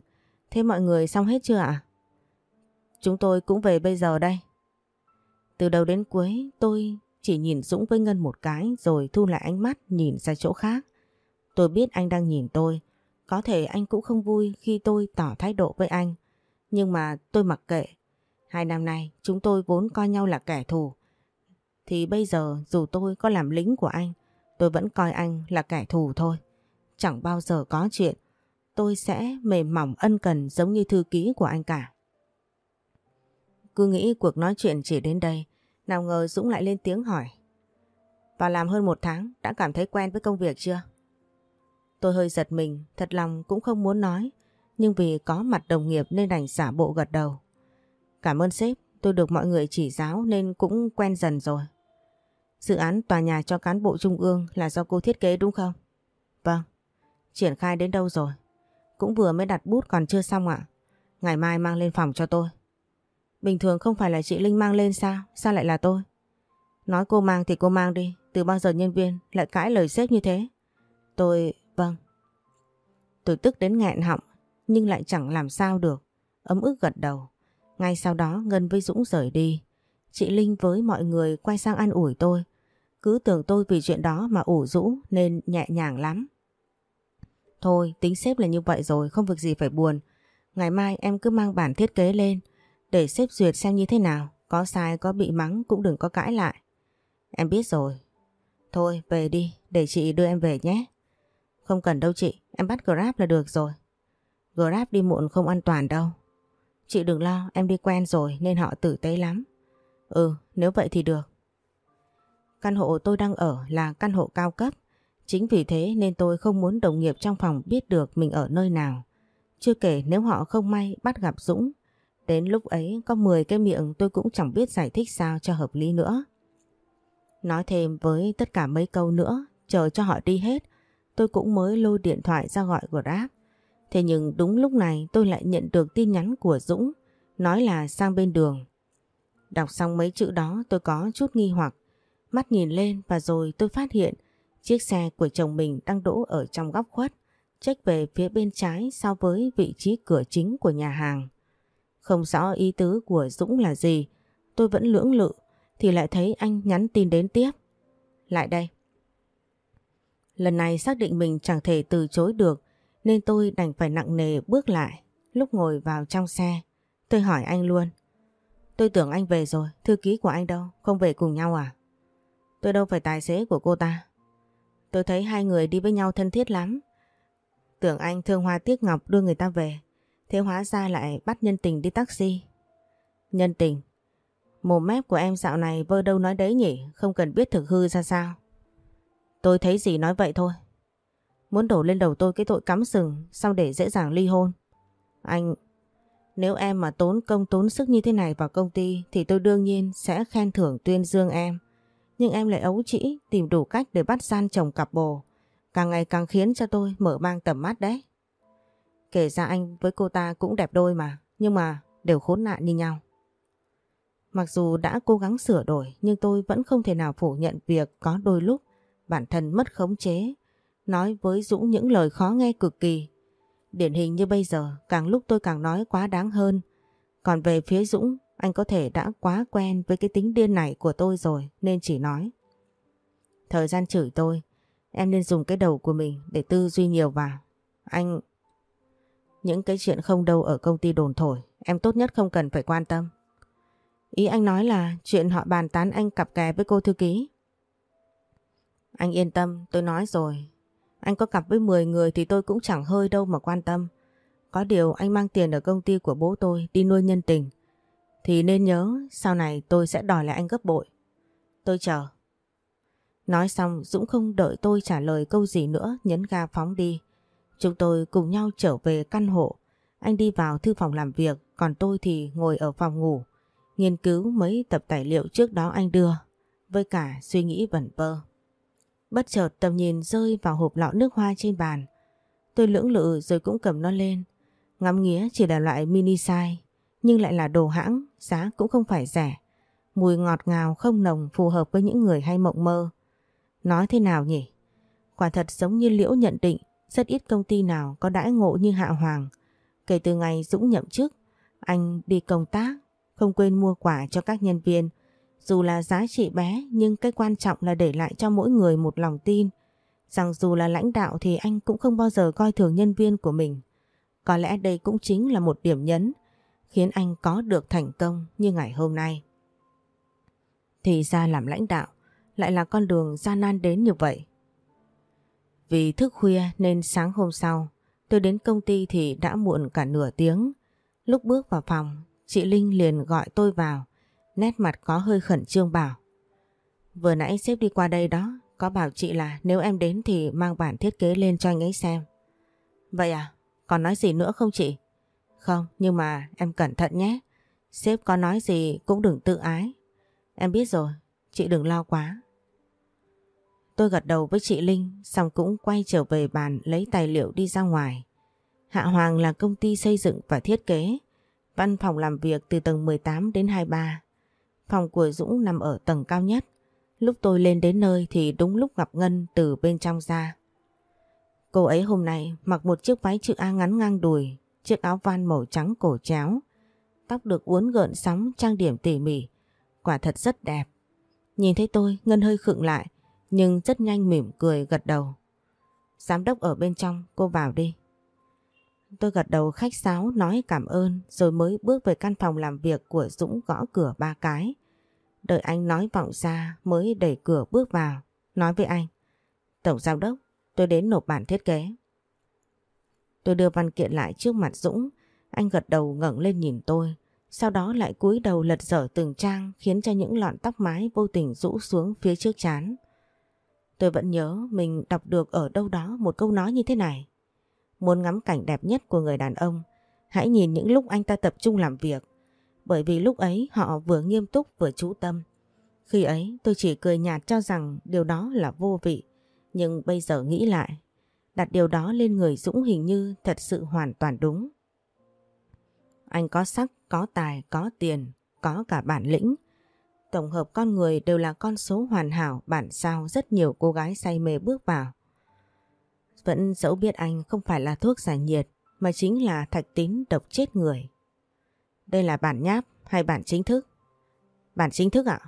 Thế mọi người xong hết chưa ạ? Chúng tôi cũng về bây giờ đây. Từ đầu đến cuối tôi chỉ nhìn Dũng với Ngân một cái rồi thu lại ánh mắt nhìn ra chỗ khác. Tôi biết anh đang nhìn tôi. Có thể anh cũng không vui khi tôi tỏ thái độ với anh. Nhưng mà tôi mặc kệ. Hai năm nay chúng tôi vốn coi nhau là kẻ thù. Thì bây giờ dù tôi có làm lính của anh, tôi vẫn coi anh là kẻ thù thôi. Chẳng bao giờ có chuyện tôi sẽ mềm mỏng ân cần giống như thư ký của anh cả. Cứ nghĩ cuộc nói chuyện chỉ đến đây, nào ngờ Dũng lại lên tiếng hỏi. Vào làm hơn một tháng, đã cảm thấy quen với công việc chưa? Tôi hơi giật mình, thật lòng cũng không muốn nói, nhưng vì có mặt đồng nghiệp nên đành giả bộ gật đầu. Cảm ơn sếp, tôi được mọi người chỉ giáo nên cũng quen dần rồi. Dự án tòa nhà cho cán bộ trung ương là do cô thiết kế đúng không? Vâng. Triển khai đến đâu rồi? Cũng vừa mới đặt bút còn chưa xong ạ. Ngày mai mang lên phòng cho tôi. Bình thường không phải là chị Linh mang lên sao? Sao lại là tôi? Nói cô mang thì cô mang đi. Từ bao giờ nhân viên lại cãi lời sếp như thế? Tôi... vâng. Tôi tức đến nghẹn họng, nhưng lại chẳng làm sao được. Ấm ức gật đầu. Ngay sau đó Ngân với Dũng rời đi. Chị Linh với mọi người quay sang ăn ủi tôi. Cứ tưởng tôi vì chuyện đó mà ủ rũ nên nhẹ nhàng lắm. Thôi, tính xếp là như vậy rồi, không việc gì phải buồn. Ngày mai em cứ mang bản thiết kế lên để xếp duyệt xem như thế nào. Có sai có bị mắng cũng đừng có cãi lại. Em biết rồi. Thôi về đi để chị đưa em về nhé. Không cần đâu chị, em bắt Grab là được rồi. Grab đi muộn không an toàn đâu. Chị đừng lo, em đi quen rồi nên họ tử tế lắm. Ừ, nếu vậy thì được. Căn hộ tôi đang ở là căn hộ cao cấp. Chính vì thế nên tôi không muốn đồng nghiệp trong phòng biết được mình ở nơi nào. Chưa kể nếu họ không may bắt gặp Dũng. Đến lúc ấy có 10 cái miệng tôi cũng chẳng biết giải thích sao cho hợp lý nữa. Nói thêm với tất cả mấy câu nữa, chờ cho họ đi hết, tôi cũng mới lôi điện thoại ra gọi Grab. Thế nhưng đúng lúc này tôi lại nhận được tin nhắn của Dũng, nói là sang bên đường. Đọc xong mấy chữ đó tôi có chút nghi hoặc, mắt nhìn lên và rồi tôi phát hiện chiếc xe của chồng mình đang đỗ ở trong góc khuất, trách về phía bên trái so với vị trí cửa chính của nhà hàng. Không rõ ý tứ của Dũng là gì, tôi vẫn lưỡng lự thì lại thấy anh nhắn tin đến tiếp. Lại đây. Lần này xác định mình chẳng thể từ chối được nên tôi đành phải nặng nề bước lại. Lúc ngồi vào trong xe, tôi hỏi anh luôn. Tôi tưởng anh về rồi, thư ký của anh đâu, không về cùng nhau à? Tôi đâu phải tài xế của cô ta. Tôi thấy hai người đi với nhau thân thiết lắm. Tưởng anh thương hoa tiếc ngọc đưa người ta về, thế hóa ra lại bắt nhân tình đi taxi. Nhân tình? Mồm mép của em dạo này vơ đâu nói đấy nhỉ, không cần biết thực hư ra sao. Tôi thấy gì nói vậy thôi. Muốn đổ lên đầu tôi cái tội cắm sừng Xong để dễ dàng ly hôn Anh Nếu em mà tốn công tốn sức như thế này vào công ty Thì tôi đương nhiên sẽ khen thưởng tuyên dương em Nhưng em lại ấu trĩ Tìm đủ cách để bắt gian chồng cặp bồ Càng ngày càng khiến cho tôi mở mang tầm mắt đấy Kể ra anh với cô ta cũng đẹp đôi mà Nhưng mà đều khốn nạn như nhau Mặc dù đã cố gắng sửa đổi nhưng tôi vẫn không thể nào phủ nhận việc có đôi lúc bản thân mất khống chế nói với Dũng những lời khó nghe cực kỳ. Điển hình như bây giờ, càng lúc tôi càng nói quá đáng hơn. Còn về phía Dũng, anh có thể đã quá quen với cái tính điên này của tôi rồi nên chỉ nói. Thời gian chửi tôi, em nên dùng cái đầu của mình để tư duy nhiều vào. Anh... Những cái chuyện không đâu ở công ty đồn thổi, em tốt nhất không cần phải quan tâm. Ý anh nói là chuyện họ bàn tán anh cặp kè với cô thư ký. Anh yên tâm, tôi nói rồi, anh có cặp với 10 người thì tôi cũng chẳng hơi đâu mà quan tâm. Có điều anh mang tiền ở công ty của bố tôi đi nuôi nhân tình. Thì nên nhớ sau này tôi sẽ đòi lại anh gấp bội. Tôi chờ. Nói xong Dũng không đợi tôi trả lời câu gì nữa nhấn ga phóng đi. Chúng tôi cùng nhau trở về căn hộ. Anh đi vào thư phòng làm việc còn tôi thì ngồi ở phòng ngủ. Nghiên cứu mấy tập tài liệu trước đó anh đưa với cả suy nghĩ vẩn vơ. Bất chợt tầm nhìn rơi vào hộp lọ nước hoa trên bàn. Tôi lưỡng lự rồi cũng cầm nó lên. Ngắm nghía chỉ là loại mini size, nhưng lại là đồ hãng, giá cũng không phải rẻ. Mùi ngọt ngào không nồng phù hợp với những người hay mộng mơ. Nói thế nào nhỉ? Quả thật giống như Liễu nhận định, rất ít công ty nào có đãi ngộ như Hạ Hoàng. Kể từ ngày Dũng nhậm chức, anh đi công tác, không quên mua quà cho các nhân viên, Dù là giá trị bé nhưng cái quan trọng là để lại cho mỗi người một lòng tin rằng dù là lãnh đạo thì anh cũng không bao giờ coi thường nhân viên của mình. Có lẽ đây cũng chính là một điểm nhấn khiến anh có được thành công như ngày hôm nay. Thì ra làm lãnh đạo lại là con đường gian nan đến như vậy. Vì thức khuya nên sáng hôm sau tôi đến công ty thì đã muộn cả nửa tiếng. Lúc bước vào phòng, chị Linh liền gọi tôi vào, nét mặt có hơi khẩn trương bảo. Vừa nãy sếp đi qua đây đó, có bảo chị là nếu em đến thì mang bản thiết kế lên cho anh ấy xem. Vậy à? Còn nói gì nữa không chị? Không, nhưng mà em cẩn thận nhé. Sếp có nói gì cũng đừng tự ái. Em biết rồi, chị đừng lo quá. Tôi gật đầu với chị Linh, xong cũng quay trở về bàn lấy tài liệu đi ra ngoài. Hạ Hoàng là công ty xây dựng và thiết kế. Văn phòng làm việc từ tầng 18 đến 23. Phòng của Dũng nằm ở tầng cao nhất. Lúc tôi lên đến nơi thì đúng lúc gặp Ngân từ bên trong ra. Cô ấy hôm nay mặc một chiếc váy chữ A ngắn ngang đùi, chiếc áo van màu trắng cổ chéo, tóc được uốn gợn sóng trang điểm tỉ mỉ, quả thật rất đẹp. Nhìn thấy tôi, Ngân hơi khựng lại, nhưng rất nhanh mỉm cười gật đầu. Giám đốc ở bên trong, cô vào đi. Tôi gật đầu khách sáo nói cảm ơn rồi mới bước về căn phòng làm việc của Dũng gõ cửa ba cái. Đợi anh nói vọng ra mới đẩy cửa bước vào, nói với anh. Tổng giám đốc, tôi đến nộp bản thiết kế. Tôi đưa văn kiện lại trước mặt Dũng, anh gật đầu ngẩng lên nhìn tôi, sau đó lại cúi đầu lật dở từng trang khiến cho những lọn tóc mái vô tình rũ xuống phía trước chán. Tôi vẫn nhớ mình đọc được ở đâu đó một câu nói như thế này. Muốn ngắm cảnh đẹp nhất của người đàn ông, hãy nhìn những lúc anh ta tập trung làm việc. Bởi vì lúc ấy họ vừa nghiêm túc vừa chú tâm. Khi ấy tôi chỉ cười nhạt cho rằng điều đó là vô vị. Nhưng bây giờ nghĩ lại, đặt điều đó lên người Dũng hình như thật sự hoàn toàn đúng. Anh có sắc, có tài, có tiền, có cả bản lĩnh. Tổng hợp con người đều là con số hoàn hảo bản sao rất nhiều cô gái say mê bước vào. Vẫn dẫu biết anh không phải là thuốc giải nhiệt mà chính là thạch tín độc chết người. Đây là bản nháp hay bản chính thức? Bản chính thức ạ?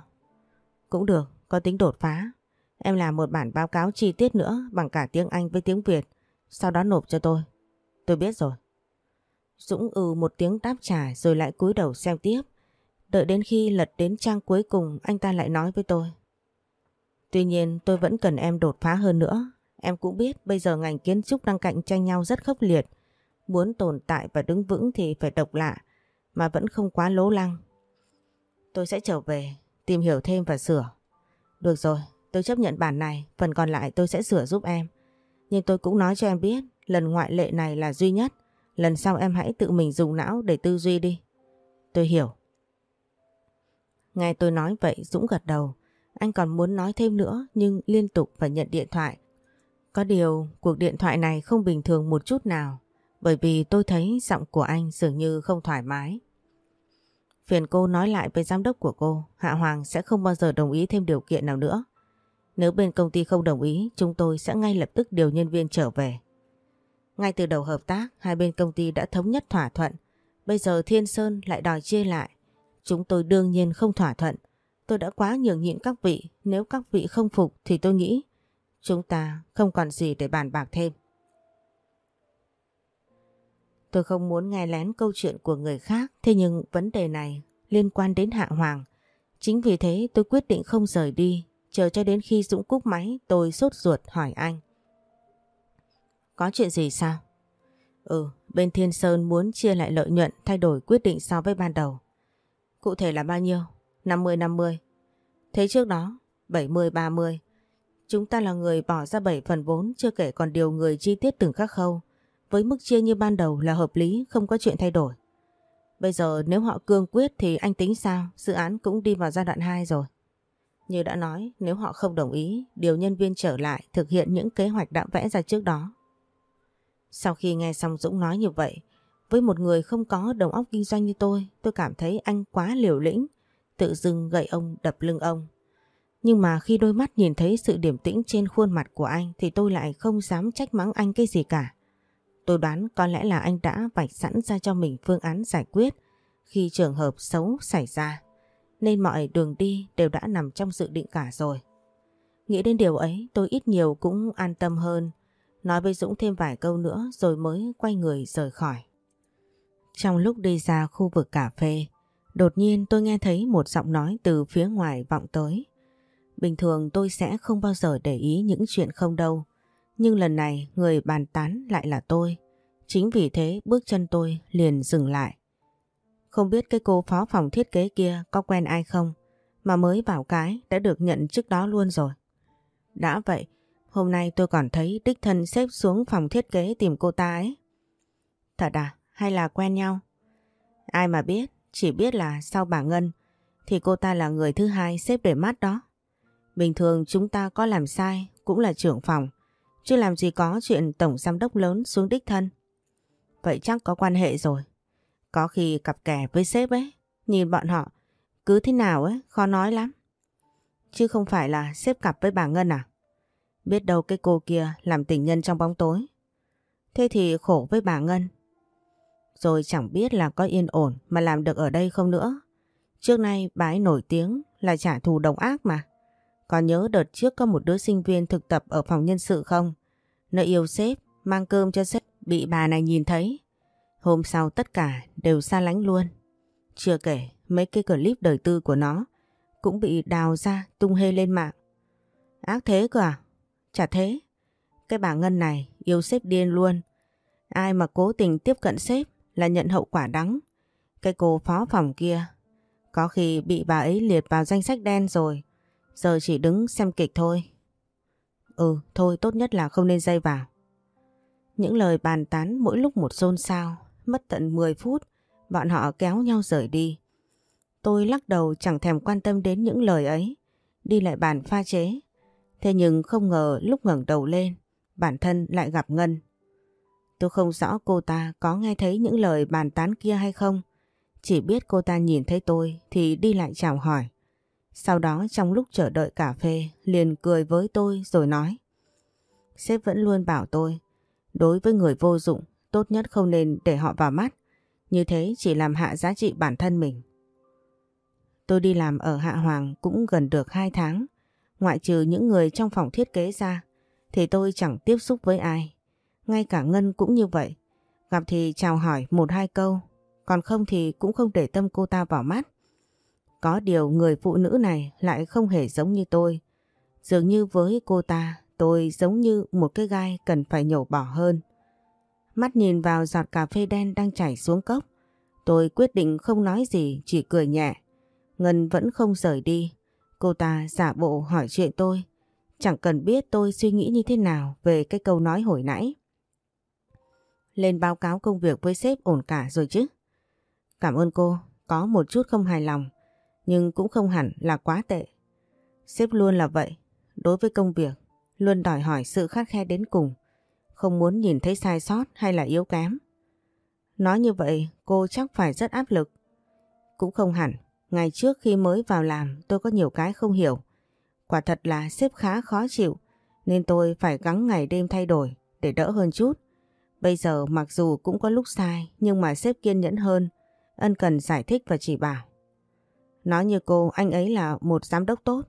Cũng được, có tính đột phá. Em làm một bản báo cáo chi tiết nữa bằng cả tiếng Anh với tiếng Việt, sau đó nộp cho tôi. Tôi biết rồi. Dũng ừ một tiếng đáp trả rồi lại cúi đầu xem tiếp. Đợi đến khi lật đến trang cuối cùng anh ta lại nói với tôi. Tuy nhiên tôi vẫn cần em đột phá hơn nữa. Em cũng biết bây giờ ngành kiến trúc đang cạnh tranh nhau rất khốc liệt. Muốn tồn tại và đứng vững thì phải độc lạ, mà vẫn không quá lố lăng. Tôi sẽ trở về, tìm hiểu thêm và sửa. Được rồi, tôi chấp nhận bản này, phần còn lại tôi sẽ sửa giúp em. Nhưng tôi cũng nói cho em biết, lần ngoại lệ này là duy nhất. Lần sau em hãy tự mình dùng não để tư duy đi. Tôi hiểu. Nghe tôi nói vậy Dũng gật đầu. Anh còn muốn nói thêm nữa nhưng liên tục phải nhận điện thoại. Có điều cuộc điện thoại này không bình thường một chút nào bởi vì tôi thấy giọng của anh dường như không thoải mái. Phiền cô nói lại với giám đốc của cô, Hạ Hoàng sẽ không bao giờ đồng ý thêm điều kiện nào nữa. Nếu bên công ty không đồng ý, chúng tôi sẽ ngay lập tức điều nhân viên trở về. Ngay từ đầu hợp tác, hai bên công ty đã thống nhất thỏa thuận. Bây giờ Thiên Sơn lại đòi chia lại. Chúng tôi đương nhiên không thỏa thuận. Tôi đã quá nhường nhịn các vị. Nếu các vị không phục thì tôi nghĩ chúng ta không còn gì để bàn bạc thêm. Tôi không muốn nghe lén câu chuyện của người khác, thế nhưng vấn đề này liên quan đến Hạ Hoàng. Chính vì thế tôi quyết định không rời đi, chờ cho đến khi Dũng cúp máy tôi sốt ruột hỏi anh. Có chuyện gì sao? Ừ, bên Thiên Sơn muốn chia lại lợi nhuận thay đổi quyết định so với ban đầu. Cụ thể là bao nhiêu? 50-50. Thế trước đó, 70-30. Chúng ta là người bỏ ra 7 phần vốn chưa kể còn điều người chi tiết từng các khâu. Với mức chia như ban đầu là hợp lý, không có chuyện thay đổi. Bây giờ nếu họ cương quyết thì anh tính sao? Dự án cũng đi vào giai đoạn 2 rồi. Như đã nói, nếu họ không đồng ý, điều nhân viên trở lại thực hiện những kế hoạch đã vẽ ra trước đó. Sau khi nghe xong Dũng nói như vậy, với một người không có đồng óc kinh doanh như tôi, tôi cảm thấy anh quá liều lĩnh, tự dưng gậy ông đập lưng ông. Nhưng mà khi đôi mắt nhìn thấy sự điểm tĩnh trên khuôn mặt của anh thì tôi lại không dám trách mắng anh cái gì cả. Tôi đoán có lẽ là anh đã vạch sẵn ra cho mình phương án giải quyết khi trường hợp xấu xảy ra. nên mọi đường đi đều đã nằm trong dự định cả rồi. Nghĩ đến điều ấy tôi ít nhiều cũng an tâm hơn. Nói với Dũng thêm vài câu nữa rồi mới quay người rời khỏi. Trong lúc đi ra khu vực cà phê, đột nhiên tôi nghe thấy một giọng nói từ phía ngoài vọng tới. Bình thường tôi sẽ không bao giờ để ý những chuyện không đâu. Nhưng lần này người bàn tán lại là tôi. Chính vì thế bước chân tôi liền dừng lại. Không biết cái cô phó phòng thiết kế kia có quen ai không mà mới bảo cái đã được nhận trước đó luôn rồi. Đã vậy, hôm nay tôi còn thấy đích thân xếp xuống phòng thiết kế tìm cô ta ấy. Thật à? Hay là quen nhau? Ai mà biết, chỉ biết là sau bà Ngân thì cô ta là người thứ hai xếp để mắt đó. Bình thường chúng ta có làm sai cũng là trưởng phòng, chứ làm gì có chuyện tổng giám đốc lớn xuống đích thân. Vậy chắc có quan hệ rồi. Có khi cặp kè với sếp ấy, nhìn bọn họ cứ thế nào ấy, khó nói lắm. Chứ không phải là sếp cặp với bà Ngân à? Biết đâu cái cô kia làm tình nhân trong bóng tối. Thế thì khổ với bà Ngân. Rồi chẳng biết là có yên ổn mà làm được ở đây không nữa. Trước nay bà ấy nổi tiếng là trả thù đồng ác mà. Còn nhớ đợt trước có một đứa sinh viên thực tập ở phòng nhân sự không? Nó yêu sếp, mang cơm cho sếp, bị bà này nhìn thấy. Hôm sau tất cả đều xa lánh luôn. Chưa kể mấy cái clip đời tư của nó cũng bị đào ra tung hê lên mạng. Ác thế cơ à? Chả thế. Cái bà Ngân này yêu sếp điên luôn. Ai mà cố tình tiếp cận sếp là nhận hậu quả đắng. Cái cô phó phòng kia có khi bị bà ấy liệt vào danh sách đen rồi. Giờ chỉ đứng xem kịch thôi. Ừ, thôi tốt nhất là không nên dây vào. Những lời bàn tán mỗi lúc một xôn xao, mất tận 10 phút, bọn họ kéo nhau rời đi. Tôi lắc đầu chẳng thèm quan tâm đến những lời ấy, đi lại bàn pha chế. Thế nhưng không ngờ lúc ngẩng đầu lên, bản thân lại gặp Ngân. Tôi không rõ cô ta có nghe thấy những lời bàn tán kia hay không. Chỉ biết cô ta nhìn thấy tôi thì đi lại chào hỏi. Sau đó trong lúc chờ đợi cà phê liền cười với tôi rồi nói. Sếp vẫn luôn bảo tôi, đối với người vô dụng tốt nhất không nên để họ vào mắt. Như thế chỉ làm hạ giá trị bản thân mình. Tôi đi làm ở Hạ Hoàng cũng gần được 2 tháng. Ngoại trừ những người trong phòng thiết kế ra thì tôi chẳng tiếp xúc với ai. Ngay cả Ngân cũng như vậy. Gặp thì chào hỏi một hai câu, còn không thì cũng không để tâm cô ta vào mắt. Có điều người phụ nữ này lại không hề giống như tôi. Dường như với cô ta, tôi giống như một cái gai cần phải nhổ bỏ hơn. Mắt nhìn vào giọt cà phê đen đang chảy xuống cốc. Tôi quyết định không nói gì, chỉ cười nhẹ. Ngân vẫn không rời đi. Cô ta giả bộ hỏi chuyện tôi. Chẳng cần biết tôi suy nghĩ như thế nào về cái câu nói hồi nãy. Lên báo cáo công việc với sếp ổn cả rồi chứ. Cảm ơn cô, có một chút không hài lòng nhưng cũng không hẳn là quá tệ. Sếp luôn là vậy, đối với công việc, luôn đòi hỏi sự khát khe đến cùng, không muốn nhìn thấy sai sót hay là yếu kém. Nói như vậy cô chắc phải rất áp lực. Cũng không hẳn, ngày trước khi mới vào làm tôi có nhiều cái không hiểu. Quả thật là sếp khá khó chịu, nên tôi phải gắng ngày đêm thay đổi để đỡ hơn chút. Bây giờ mặc dù cũng có lúc sai nhưng mà sếp kiên nhẫn hơn, ân cần giải thích và chỉ bảo. Nói như cô, anh ấy là một giám đốc tốt.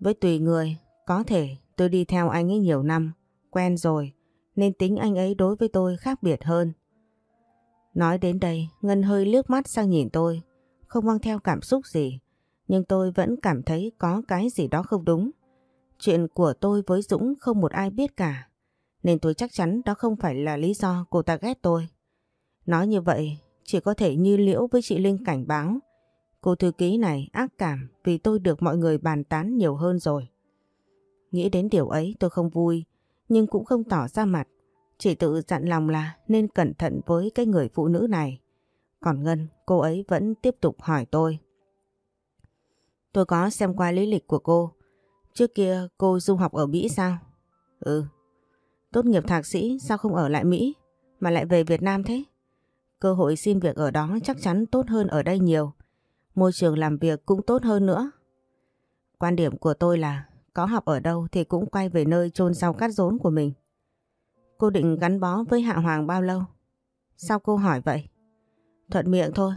Với tùy người, có thể tôi đi theo anh ấy nhiều năm, quen rồi, nên tính anh ấy đối với tôi khác biệt hơn. Nói đến đây, Ngân hơi liếc mắt sang nhìn tôi, không mang theo cảm xúc gì, nhưng tôi vẫn cảm thấy có cái gì đó không đúng. Chuyện của tôi với Dũng không một ai biết cả, nên tôi chắc chắn đó không phải là lý do cô ta ghét tôi. Nói như vậy, chỉ có thể như liễu với chị Linh cảnh báo, Cô thư ký này ác cảm vì tôi được mọi người bàn tán nhiều hơn rồi. Nghĩ đến điều ấy tôi không vui, nhưng cũng không tỏ ra mặt. Chỉ tự dặn lòng là nên cẩn thận với cái người phụ nữ này. Còn Ngân, cô ấy vẫn tiếp tục hỏi tôi. Tôi có xem qua lý lịch của cô. Trước kia cô du học ở Mỹ sao? Ừ. Tốt nghiệp thạc sĩ sao không ở lại Mỹ mà lại về Việt Nam thế? Cơ hội xin việc ở đó chắc chắn tốt hơn ở đây nhiều môi trường làm việc cũng tốt hơn nữa. Quan điểm của tôi là có học ở đâu thì cũng quay về nơi chôn rau cắt rốn của mình. Cô định gắn bó với Hạ Hoàng bao lâu? Sao cô hỏi vậy? Thuận miệng thôi.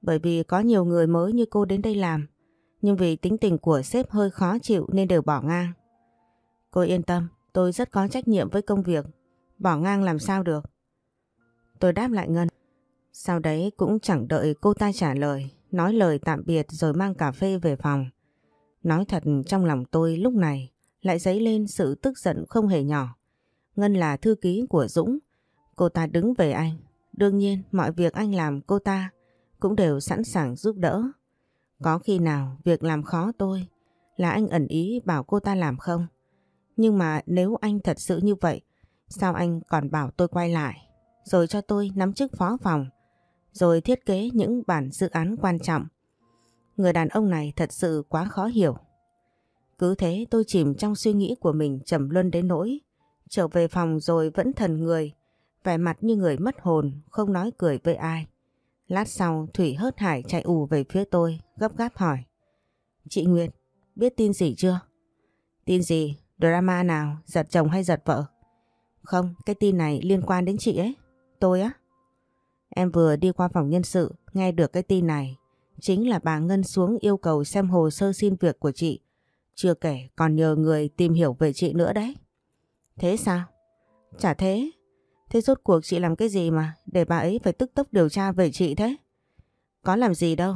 Bởi vì có nhiều người mới như cô đến đây làm, nhưng vì tính tình của sếp hơi khó chịu nên đều bỏ ngang. Cô yên tâm, tôi rất có trách nhiệm với công việc, bỏ ngang làm sao được. Tôi đáp lại Ngân. Sau đấy cũng chẳng đợi cô ta trả lời, nói lời tạm biệt rồi mang cà phê về phòng. Nói thật trong lòng tôi lúc này lại dấy lên sự tức giận không hề nhỏ. Ngân là thư ký của Dũng, cô ta đứng về anh. Đương nhiên mọi việc anh làm cô ta cũng đều sẵn sàng giúp đỡ. Có khi nào việc làm khó tôi là anh ẩn ý bảo cô ta làm không? Nhưng mà nếu anh thật sự như vậy, sao anh còn bảo tôi quay lại, rồi cho tôi nắm chức phó phòng, rồi thiết kế những bản dự án quan trọng? Người đàn ông này thật sự quá khó hiểu. Cứ thế tôi chìm trong suy nghĩ của mình trầm luân đến nỗi. Trở về phòng rồi vẫn thần người, vẻ mặt như người mất hồn, không nói cười với ai. Lát sau Thủy hớt hải chạy ù về phía tôi, gấp gáp hỏi. Chị Nguyệt, biết tin gì chưa? Tin gì? Drama nào? Giật chồng hay giật vợ? Không, cái tin này liên quan đến chị ấy. Tôi á? Em vừa đi qua phòng nhân sự, nghe được cái tin này. Chính là bà Ngân xuống yêu cầu xem hồ sơ xin việc của chị. Chưa kể còn nhờ người tìm hiểu về chị nữa đấy. Thế sao? Chả thế. Thế rốt cuộc chị làm cái gì mà để bà ấy phải tức tốc điều tra về chị thế? Có làm gì đâu.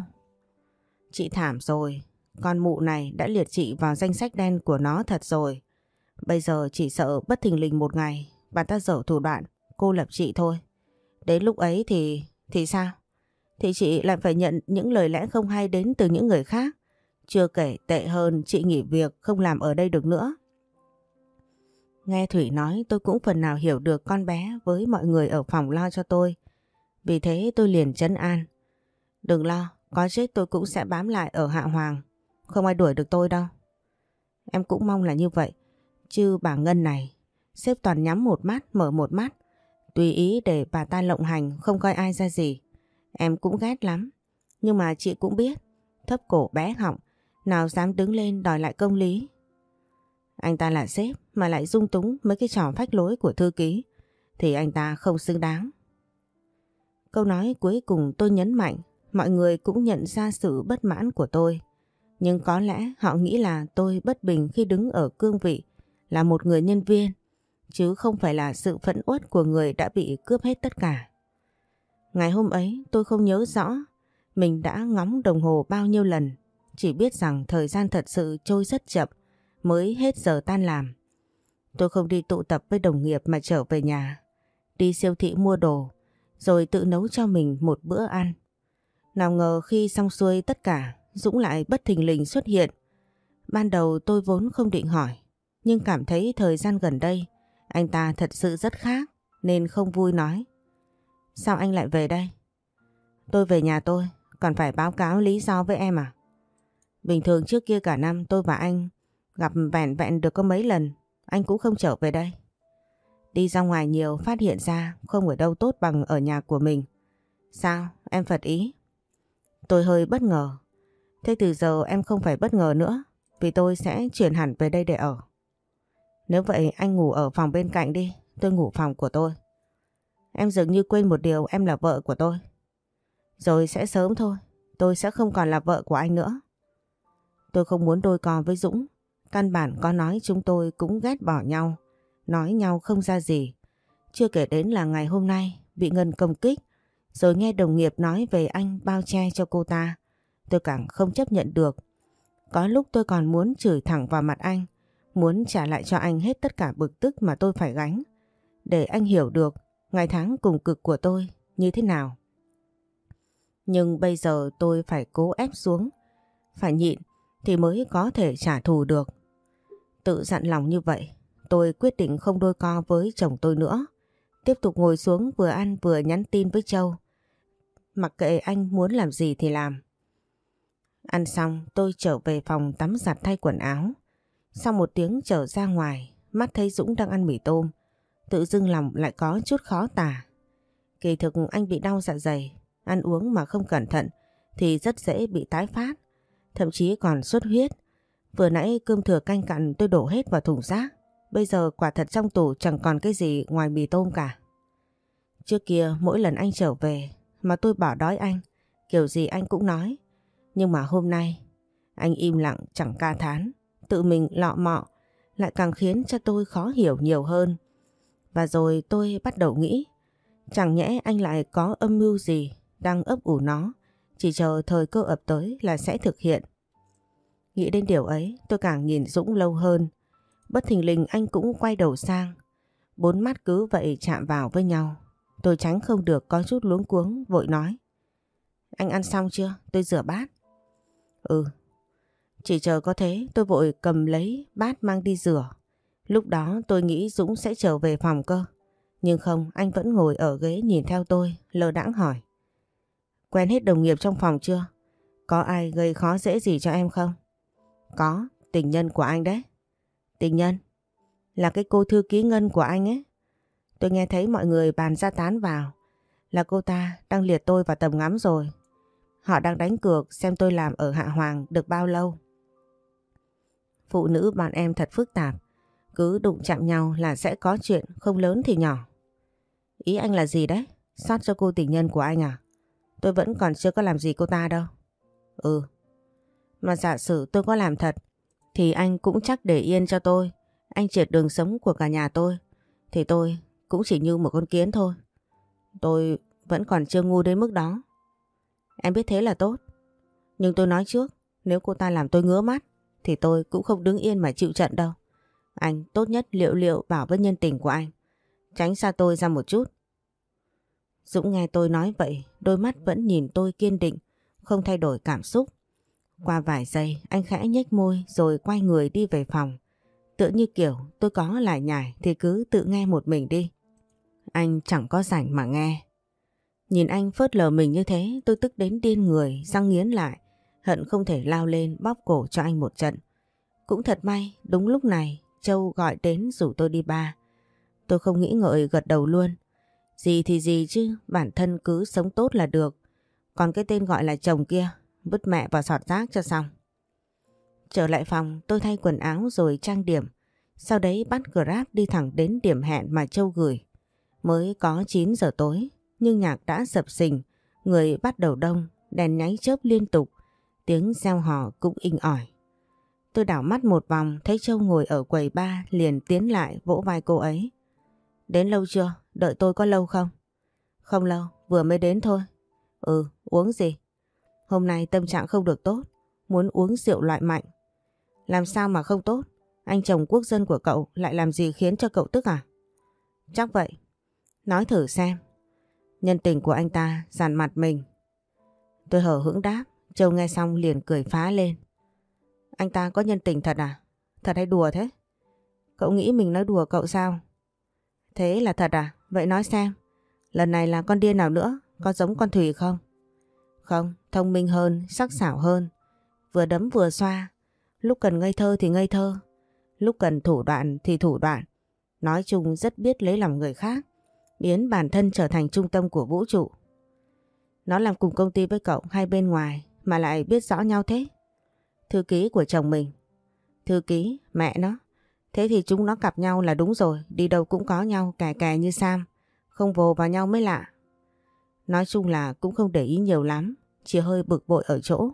Chị thảm rồi. Con mụ này đã liệt chị vào danh sách đen của nó thật rồi. Bây giờ chỉ sợ bất thình lình một ngày bạn ta dở thủ đoạn cô lập chị thôi. Đến lúc ấy thì... thì sao? Thì chị lại phải nhận những lời lẽ không hay đến từ những người khác. Chưa kể tệ hơn chị nghỉ việc không làm ở đây được nữa. Nghe Thủy nói tôi cũng phần nào hiểu được con bé với mọi người ở phòng lo cho tôi. Vì thế tôi liền chấn an. Đừng lo, có chết tôi cũng sẽ bám lại ở Hạ Hoàng. Không ai đuổi được tôi đâu. Em cũng mong là như vậy. Chứ bà Ngân này, xếp toàn nhắm một mắt, mở một mắt. Tùy ý để bà ta lộng hành, không coi ai ra gì. Em cũng ghét lắm. Nhưng mà chị cũng biết, thấp cổ bé họng, nào dám đứng lên đòi lại công lý. Anh ta là sếp mà lại dung túng mấy cái trò phách lối của thư ký, thì anh ta không xứng đáng. Câu nói cuối cùng tôi nhấn mạnh, mọi người cũng nhận ra sự bất mãn của tôi. Nhưng có lẽ họ nghĩ là tôi bất bình khi đứng ở cương vị là một người nhân viên, chứ không phải là sự phẫn uất của người đã bị cướp hết tất cả. Ngày hôm ấy tôi không nhớ rõ mình đã ngóng đồng hồ bao nhiêu lần, chỉ biết rằng thời gian thật sự trôi rất chậm mới hết giờ tan làm. Tôi không đi tụ tập với đồng nghiệp mà trở về nhà, đi siêu thị mua đồ, rồi tự nấu cho mình một bữa ăn. Nào ngờ khi xong xuôi tất cả, Dũng lại bất thình lình xuất hiện. Ban đầu tôi vốn không định hỏi, nhưng cảm thấy thời gian gần đây anh ta thật sự rất khác nên không vui nói. Sao anh lại về đây? Tôi về nhà tôi, còn phải báo cáo lý do với em à? Bình thường trước kia cả năm tôi và anh gặp vẹn vẹn được có mấy lần, anh cũng không trở về đây. Đi ra ngoài nhiều phát hiện ra không ở đâu tốt bằng ở nhà của mình. Sao? Em phật ý? Tôi hơi bất ngờ. Thế từ giờ em không phải bất ngờ nữa vì tôi sẽ chuyển hẳn về đây để ở. Nếu vậy anh ngủ ở phòng bên cạnh đi, tôi ngủ phòng của tôi. Em dường như quên một điều em là vợ của tôi. Rồi sẽ sớm thôi, tôi sẽ không còn là vợ của anh nữa. Tôi không muốn đôi co với Dũng. Căn bản có nói chúng tôi cũng ghét bỏ nhau, nói nhau không ra gì. Chưa kể đến là ngày hôm nay bị Ngân công kích, rồi nghe đồng nghiệp nói về anh bao che cho cô ta. Tôi càng không chấp nhận được. Có lúc tôi còn muốn chửi thẳng vào mặt anh, muốn trả lại cho anh hết tất cả bực tức mà tôi phải gánh. Để anh hiểu được ngày tháng cùng cực của tôi như thế nào. Nhưng bây giờ tôi phải cố ép xuống, phải nhịn thì mới có thể trả thù được. Tự dặn lòng như vậy, tôi quyết định không đôi co với chồng tôi nữa. Tiếp tục ngồi xuống vừa ăn vừa nhắn tin với Châu. Mặc kệ anh muốn làm gì thì làm. Ăn xong tôi trở về phòng tắm giặt thay quần áo. Sau một tiếng trở ra ngoài, mắt thấy Dũng đang ăn mì tôm. Tự dưng lòng lại có chút khó tả. Kỳ thực anh bị đau dạ dày, ăn uống mà không cẩn thận thì rất dễ bị tái phát, thậm chí còn xuất huyết. Vừa nãy cơm thừa canh cặn tôi đổ hết vào thùng rác, bây giờ quả thật trong tủ chẳng còn cái gì ngoài mì tôm cả. Trước kia mỗi lần anh trở về mà tôi bỏ đói anh kiểu gì anh cũng nói. Nhưng mà hôm nay, anh im lặng chẳng ca thán, tự mình lọ mọ, lại càng khiến cho tôi khó hiểu nhiều hơn. Và rồi tôi bắt đầu nghĩ, chẳng nhẽ anh lại có âm mưu gì đang ấp ủ nó, chỉ chờ thời cơ ập tới là sẽ thực hiện. Nghĩ đến điều ấy, tôi càng nhìn Dũng lâu hơn. Bất thình lình anh cũng quay đầu sang. Bốn mắt cứ vậy chạm vào với nhau. Tôi tránh không được có chút luống cuống, vội nói. Anh ăn xong chưa? Tôi rửa bát. Ừ. Chỉ chờ có thế, tôi vội cầm lấy bát mang đi rửa. Lúc đó tôi nghĩ Dũng sẽ trở về phòng cơ. Nhưng không, anh vẫn ngồi ở ghế nhìn theo tôi, lơ đãng hỏi. Quen hết đồng nghiệp trong phòng chưa? Có ai gây khó dễ gì cho em không? Có, tình nhân của anh đấy. Tình nhân? Là cái cô thư ký ngân của anh ấy. Tôi nghe thấy mọi người bàn ra tán vào. Là cô ta đang liệt tôi vào tầm ngắm rồi. Họ đang đánh cược xem tôi làm ở Hạ Hoàng được bao lâu. Phụ nữ bạn em thật phức tạp. Cứ đụng chạm nhau là sẽ có chuyện không lớn thì nhỏ. Ý anh là gì đấy? Xót cho cô tình nhân của anh à? Tôi vẫn còn chưa có làm gì cô ta đâu. Ừ. Mà giả sử tôi có làm thật thì anh cũng chắc để yên cho tôi. Anh triệt đường sống của cả nhà tôi. Thì tôi cũng chỉ như một con kiến thôi. Tôi vẫn còn chưa ngu đến mức đó. Em biết thế là tốt. Nhưng tôi nói trước, nếu cô ta làm tôi ngứa mắt thì tôi cũng không đứng yên mà chịu trận đâu. Anh tốt nhất liệu liệu bảo với nhân tình của anh. Tránh xa tôi ra một chút. Dũng nghe tôi nói vậy, đôi mắt vẫn nhìn tôi kiên định, không thay đổi cảm xúc. Qua vài giây, anh khẽ nhếch môi rồi quay người đi về phòng. Tựa như kiểu tôi có lại nhải thì cứ tự nghe một mình đi. Anh chẳng có rảnh mà nghe. Nhìn anh phớt lờ mình như thế tôi tức đến điên người, răng nghiến lại. Hận không thể lao lên bóp cổ cho anh một trận. Cũng thật may, đúng lúc này Châu gọi đến rủ tôi đi ba. Tôi không nghĩ ngợi gật đầu luôn. Gì thì gì chứ, bản thân cứ sống tốt là được. Còn cái tên gọi là chồng kia, vứt mẹ vào sọt rác cho xong. Trở lại phòng, tôi thay quần áo rồi trang điểm. Sau đấy bắt Grab đi thẳng đến điểm hẹn mà Châu gửi. Mới có 9 giờ tối, nhưng nhạc đã sập sình, người bắt đầu đông, đèn nháy chớp liên tục, tiếng gieo hò cũng inh ỏi. Tôi đảo mắt một vòng, thấy Châu ngồi ở quầy ba liền tiến lại vỗ vai cô ấy. Đến lâu chưa? Đợi tôi có lâu không? Không lâu, vừa mới đến thôi. Ừ, uống gì? Hôm nay tâm trạng không được tốt, muốn uống rượu loại mạnh. Làm sao mà không tốt? Anh chồng quốc dân của cậu lại làm gì khiến cho cậu tức à? Chắc vậy. Nói thử xem. Nhân tình của anh ta giàn mặt mình. Tôi hở hững đáp, Châu nghe xong liền cười phá lên. Anh ta có nhân tình thật à? Thật hay đùa thế? Cậu nghĩ mình nói đùa cậu sao? Thế là thật à? Vậy nói xem. Lần này là con điên nào nữa? Có giống con Thủy không? Không, thông minh hơn, sắc sảo hơn. Vừa đấm vừa xoa. Lúc cần ngây thơ thì ngây thơ. Lúc cần thủ đoạn thì thủ đoạn. Nói chung rất biết lấy lòng người khác. Biến bản thân trở thành trung tâm của vũ trụ. Nó làm cùng công ty với cậu hay bên ngoài mà lại biết rõ nhau thế? Thư ký của chồng mình. Thư ký, mẹ nó. Thế thì chúng nó cặp nhau là đúng rồi, đi đâu cũng có nhau kè kè như Sam. Không vồ vào nhau mới lạ. Nói chung là cũng không để ý nhiều lắm, chỉ hơi bực bội ở chỗ.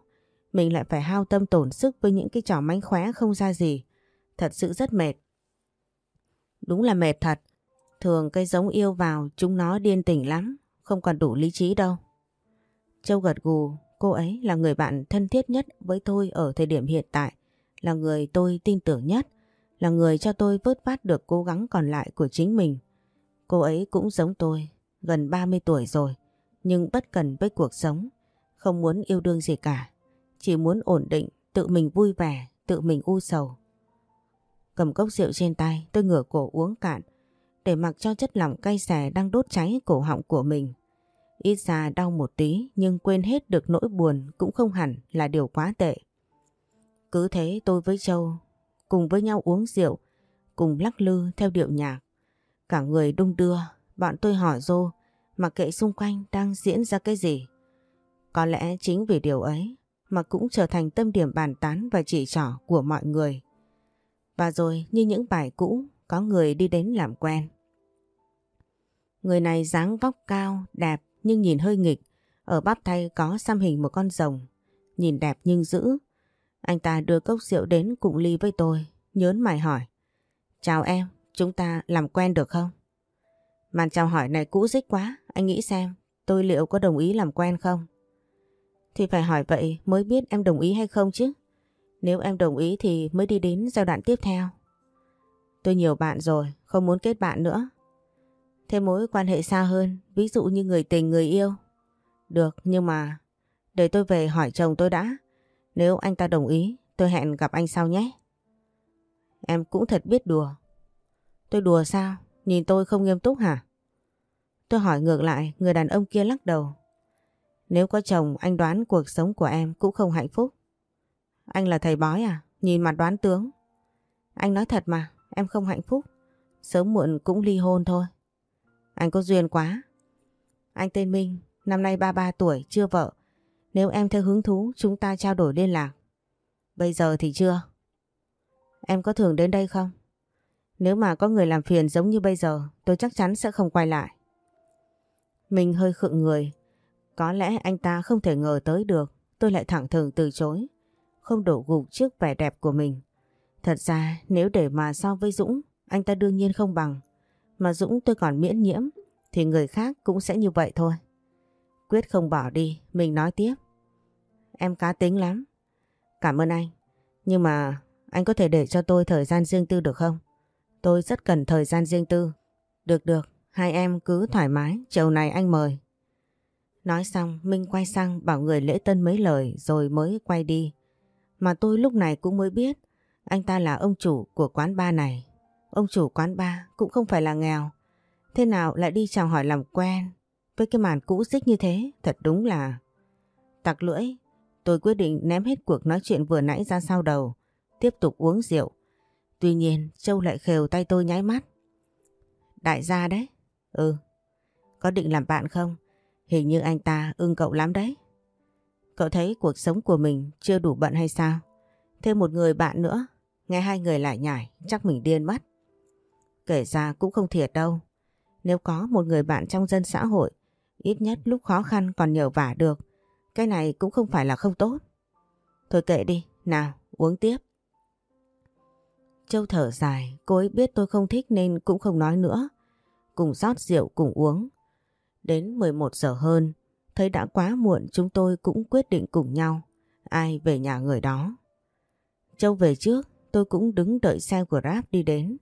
Mình lại phải hao tâm tổn sức với những cái trò mánh khóe không ra gì. Thật sự rất mệt. Đúng là mệt thật. Thường cây giống yêu vào chúng nó điên tỉnh lắm, không còn đủ lý trí đâu. Châu gật gù, cô ấy là người bạn thân thiết nhất với tôi ở thời điểm hiện tại, là người tôi tin tưởng nhất, là người cho tôi vớt vát được cố gắng còn lại của chính mình. Cô ấy cũng giống tôi, gần 30 tuổi rồi, nhưng bất cần với cuộc sống, không muốn yêu đương gì cả, chỉ muốn ổn định, tự mình vui vẻ, tự mình u sầu. Cầm cốc rượu trên tay, tôi ngửa cổ uống cạn, để mặc cho chất lỏng cay xè đang đốt cháy cổ họng của mình. Ít ra đau một tí nhưng quên hết được nỗi buồn cũng không hẳn là điều quá tệ. Cứ thế tôi với Châu cùng với nhau uống rượu, cùng lắc lư theo điệu nhạc. Cả người đung đưa, bọn tôi hỏi Dô mà kệ xung quanh đang diễn ra cái gì. Có lẽ chính vì điều ấy mà cũng trở thành tâm điểm bàn tán và chỉ trỏ của mọi người. Và rồi như những bài cũ, có người đi đến làm quen. Người này dáng vóc cao, đẹp nhưng nhìn hơi nghịch, Ở bắp tay có xăm hình một con rồng, nhìn đẹp nhưng dữ. Anh ta đưa cốc rượu đến cùng ly với tôi, nhớn mày hỏi. Chào em, chúng ta làm quen được không? Màn chào hỏi này cũ dích quá, anh nghĩ xem tôi liệu có đồng ý làm quen không? Thì phải hỏi vậy mới biết em đồng ý hay không chứ. Nếu em đồng ý thì mới đi đến giai đoạn tiếp theo. Tôi nhiều bạn rồi, không muốn kết bạn nữa. Thêm mối quan hệ xa hơn, ví dụ như người tình người yêu. Được, nhưng mà để tôi về hỏi chồng tôi đã. Nếu anh ta đồng ý, tôi hẹn gặp anh sau nhé. Em cũng thật biết đùa. Tôi đùa sao? Nhìn tôi không nghiêm túc hả? Tôi hỏi ngược lại, người đàn ông kia lắc đầu. Nếu có chồng, anh đoán cuộc sống của em cũng không hạnh phúc. Anh là thầy bói à? Nhìn mặt đoán tướng. Anh nói thật mà, em không hạnh phúc. Sớm muộn cũng ly hôn thôi. Anh có duyên quá. Anh tên Minh, năm nay 33 tuổi, chưa vợ. Nếu em theo hứng thú, chúng ta trao đổi liên lạc. Bây giờ thì chưa. Em có thường đến đây không? Nếu mà có người làm phiền giống như bây giờ, tôi chắc chắn sẽ không quay lại. Mình hơi khựng người. Có lẽ anh ta không thể ngờ tới được, tôi lại thẳng thừng từ chối. Không đổ gục trước vẻ đẹp của mình. Thật ra nếu để mà so với Dũng, anh ta đương nhiên không bằng. Mà Dũng tôi còn miễn nhiễm, thì người khác cũng sẽ như vậy thôi. Quyết không bỏ đi, mình nói tiếp. Em cá tính lắm. Cảm ơn anh. Nhưng mà anh có thể để cho tôi thời gian riêng tư được không? Tôi rất cần thời gian riêng tư. Được được, hai em cứ thoải mái, chiều này anh mời. Nói xong, Minh quay sang bảo người lễ tân mấy lời rồi mới quay đi. Mà tôi lúc này cũng mới biết anh ta là ông chủ của quán bar này. Ông chủ quán bar cũng không phải là nghèo. Thế nào lại đi chào hỏi làm quen với cái màn cũ dích như thế thật đúng là... Tặc lưỡi, tôi quyết định ném hết cuộc nói chuyện vừa nãy ra sau đầu, tiếp tục uống rượu. Tuy nhiên Châu lại khều tay tôi nháy mắt. Đại gia đấy. Ừ. Có định làm bạn không? Hình như anh ta ưng cậu lắm đấy. Cậu thấy cuộc sống của mình chưa đủ bận hay sao? Thêm một người bạn nữa, nghe hai người lại nhảy, chắc mình điên mất. Kể ra cũng không thiệt đâu. Nếu có một người bạn trong dân xã hội, ít nhất lúc khó khăn còn nhờ vả được, cái này cũng không phải là không tốt. Thôi kệ đi, nào, uống tiếp. Châu thở dài, cô ấy biết tôi không thích nên cũng không nói nữa. Cùng rót rượu cùng uống. Đến 11 giờ hơn, thấy đã quá muộn chúng tôi cũng quyết định cùng nhau. Ai về nhà người đó. Châu về trước, tôi cũng đứng đợi xe của Grab đi đến.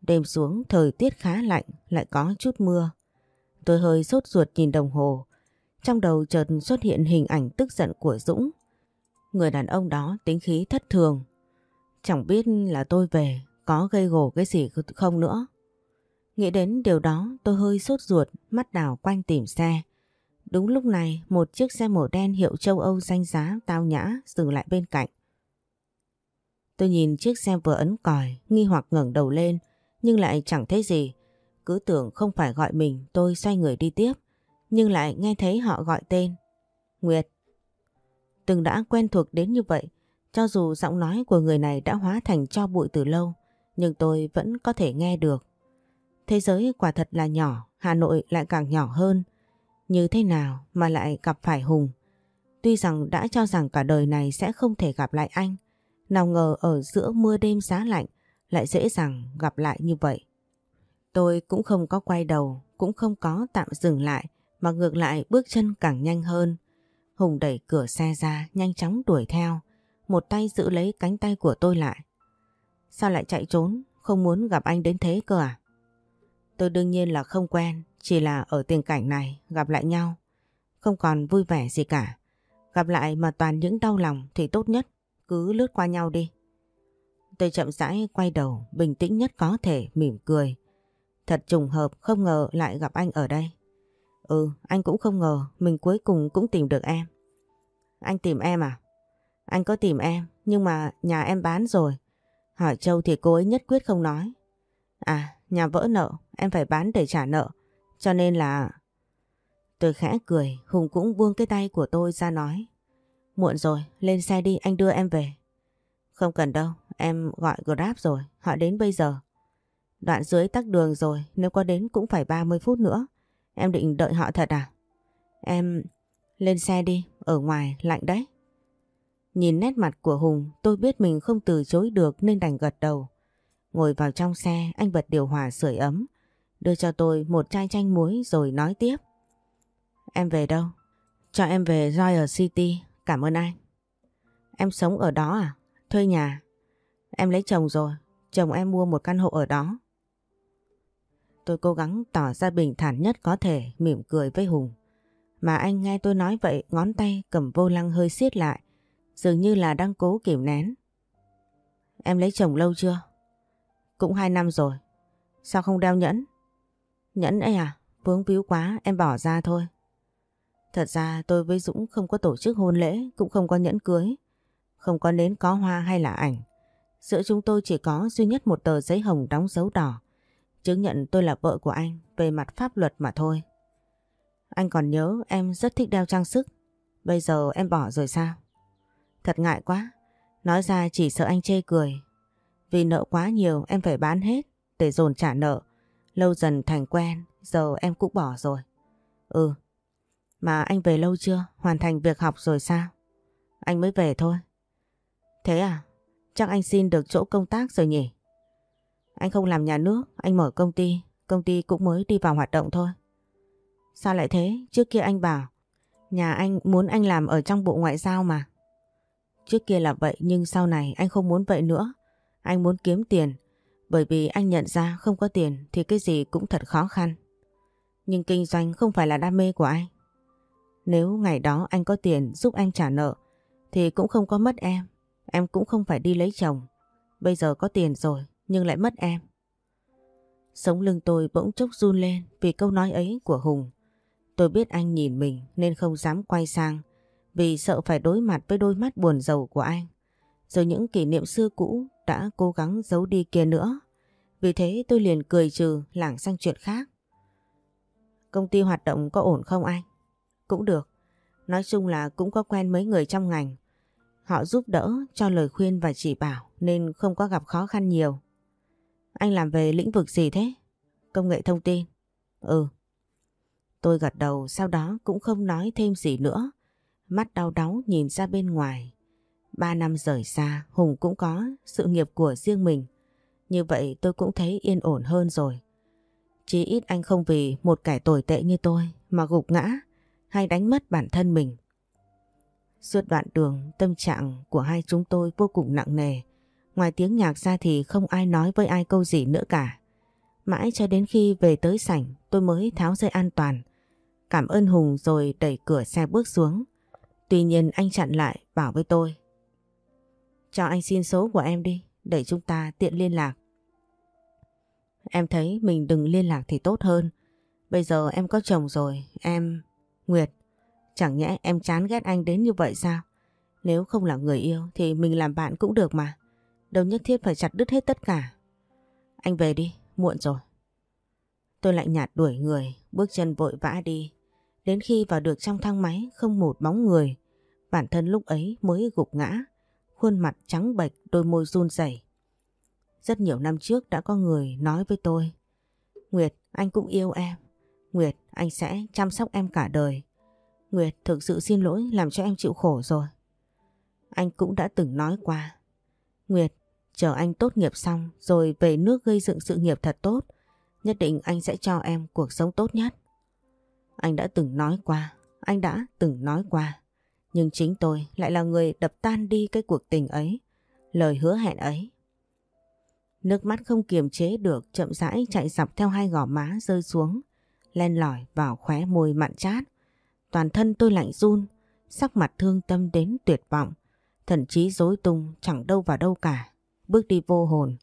Đêm xuống thời tiết khá lạnh, lại có chút mưa. Tôi hơi sốt ruột nhìn đồng hồ. Trong đầu chợt xuất hiện hình ảnh tức giận của Dũng. Người đàn ông đó tính khí thất thường. Chẳng biết là tôi về có gây gổ cái gì không nữa. Nghĩ đến điều đó tôi hơi sốt ruột, mắt đảo quanh tìm xe. Đúng lúc này một chiếc xe màu đen hiệu châu Âu danh giá tao nhã dừng lại bên cạnh. Tôi nhìn chiếc xe vừa ấn còi, nghi hoặc ngẩng đầu lên, nhưng lại chẳng thấy gì. Cứ tưởng không phải gọi mình, tôi xoay người đi tiếp, nhưng lại nghe thấy họ gọi tên. Nguyệt. Từng đã quen thuộc đến như vậy, cho dù giọng nói của người này đã hóa thành cho bụi từ lâu, nhưng tôi vẫn có thể nghe được. Thế giới quả thật là nhỏ, Hà Nội lại càng nhỏ hơn. Như thế nào mà lại gặp phải Hùng? Tuy rằng đã cho rằng cả đời này sẽ không thể gặp lại anh, nào ngờ ở giữa mưa đêm giá lạnh lại dễ dàng gặp lại như vậy. Tôi cũng không có quay đầu, cũng không có tạm dừng lại, mà ngược lại bước chân càng nhanh hơn. Hùng đẩy cửa xe ra, nhanh chóng đuổi theo, một tay giữ lấy cánh tay của tôi lại. Sao lại chạy trốn, không muốn gặp anh đến thế cơ à? Tôi đương nhiên là không quen, chỉ là ở tình cảnh này gặp lại nhau. Không còn vui vẻ gì cả. Gặp lại mà toàn những đau lòng thì tốt nhất, cứ lướt qua nhau đi. Tôi chậm rãi quay đầu, bình tĩnh nhất có thể, mỉm cười. Thật trùng hợp, không ngờ lại gặp anh ở đây. Ừ, anh cũng không ngờ, mình cuối cùng cũng tìm được em. Anh tìm em à? Anh có tìm em, nhưng mà nhà em bán rồi. Hỏi Châu thì cô ấy nhất quyết không nói. À, nhà vỡ nợ, em phải bán để trả nợ. Cho nên là... Tôi khẽ cười, Hùng cũng buông cái tay của tôi ra nói. Muộn rồi, lên xe đi, anh đưa em về. Không cần đâu, em gọi Grab rồi, họ đến bây giờ. Đoạn dưới tắc đường rồi, nếu có đến cũng phải 30 phút nữa. Em định đợi họ thật à? Em... Lên xe đi, ở ngoài lạnh đấy. Nhìn nét mặt của Hùng tôi biết mình không từ chối được nên đành gật đầu. Ngồi vào trong xe anh bật điều hòa sưởi ấm. Đưa cho tôi một chai chanh muối rồi nói tiếp. Em về đâu? Cho em về Royal City. Cảm ơn anh. Em sống ở đó à? Thuê nhà. Em lấy chồng rồi. Chồng em mua một căn hộ ở đó. Tôi cố gắng tỏ ra bình thản nhất có thể mỉm cười với Hùng. Mà anh nghe tôi nói vậy ngón tay cầm vô lăng hơi siết lại. Dường như là đang cố kìm nén. Em lấy chồng lâu chưa? Cũng hai năm rồi. Sao không đeo nhẫn? Nhẫn ấy à? Vướng víu quá em bỏ ra thôi. Thật ra tôi với Dũng không có tổ chức hôn lễ, cũng không có nhẫn cưới, không có nến có hoa hay là ảnh. Giữa chúng tôi chỉ có duy nhất một tờ giấy hồng đóng dấu đỏ, chứng nhận tôi là vợ của anh về mặt pháp luật mà thôi. Anh còn nhớ em rất thích đeo trang sức, bây giờ em bỏ rồi sao? Thật ngại quá, nói ra chỉ sợ anh chê cười. Vì nợ quá nhiều em phải bán hết để dồn trả nợ, lâu dần thành quen, giờ em cũng bỏ rồi. Ừ, mà anh về lâu chưa? Hoàn thành việc học rồi sao? Anh mới về thôi. Thế à? Chắc anh xin được chỗ công tác rồi nhỉ? Anh không làm nhà nước, anh mở công ty. Công ty cũng mới đi vào hoạt động thôi. Sao lại thế? Trước kia anh bảo nhà anh muốn anh làm ở trong bộ ngoại giao mà. Trước kia là vậy nhưng sau này anh không muốn vậy nữa. Anh muốn kiếm tiền bởi vì anh nhận ra không có tiền thì cái gì cũng thật khó khăn. Nhưng kinh doanh không phải là đam mê của anh. Nếu ngày đó anh có tiền giúp em trả nợ thì cũng không có mất em. Em cũng không phải đi lấy chồng. Bây giờ có tiền rồi, nhưng lại mất em. Sống lưng tôi bỗng chốc run lên vì câu nói ấy của Hùng. Tôi biết anh nhìn mình nên không dám quay sang, vì sợ phải đối mặt với đôi mắt buồn rầu của anh. Rồi những kỷ niệm xưa cũ đã cố gắng giấu đi kia nữa. Vì thế tôi liền cười trừ lảng sang chuyện khác. Công ty hoạt động có ổn không anh? Cũng được. Nói chung là cũng có quen mấy người trong ngành. Họ giúp đỡ, cho lời khuyên và chỉ bảo nên không có gặp khó khăn nhiều. Anh làm về lĩnh vực gì thế? Công nghệ thông tin. Ừ. Tôi gật đầu, sau đó cũng không nói thêm gì nữa. Mắt đau đáu nhìn ra bên ngoài. Ba năm rời xa, Hùng cũng có sự nghiệp của riêng mình. Như vậy tôi cũng thấy yên ổn hơn rồi. Chỉ ít anh không vì một kẻ tồi tệ như tôi mà gục ngã hay đánh mất bản thân mình. Suốt đoạn đường tâm trạng của hai chúng tôi vô cùng nặng nề. Ngoài tiếng nhạc ra thì không ai nói với ai câu gì nữa cả. Mãi cho đến khi về tới sảnh tôi mới tháo dây an toàn. Cảm ơn Hùng rồi đẩy cửa xe bước xuống. Tuy nhiên anh chặn lại bảo với tôi. Cho anh xin số của em đi để chúng ta tiện liên lạc. Em thấy mình đừng liên lạc thì tốt hơn. Bây giờ em có chồng rồi, em... Nguyệt, chẳng nhẽ em chán ghét anh đến như vậy sao? Nếu không là người yêu thì mình làm bạn cũng được mà. Đâu nhất thiết phải chặt đứt hết tất cả. Anh về đi, muộn rồi. Tôi lạnh nhạt đuổi người, bước chân vội vã đi. Đến khi vào được trong thang máy không một bóng người, bản thân lúc ấy mới gục ngã, khuôn mặt trắng bệch, đôi môi run rẩy. Rất nhiều năm trước đã có người nói với tôi, Nguyệt, anh cũng yêu em, Nguyệt, anh sẽ chăm sóc em cả đời. Nguyệt thực sự xin lỗi làm cho em chịu khổ rồi. Anh cũng đã từng nói qua. Nguyệt, chờ anh tốt nghiệp xong rồi về nước gây dựng sự nghiệp thật tốt. Nhất định anh sẽ cho em cuộc sống tốt nhất. Anh đã từng nói qua, anh đã từng nói qua. Nhưng chính tôi lại là người đập tan đi cái cuộc tình ấy, lời hứa hẹn ấy. Nước mắt không kiềm chế được chậm rãi chạy dọc theo hai gò má rơi xuống len lỏi vào khóe môi mặn chát. Toàn thân tôi lạnh run, sắc mặt thương tâm đến tuyệt vọng, thần trí rối tung chẳng đâu vào đâu cả, bước đi vô hồn.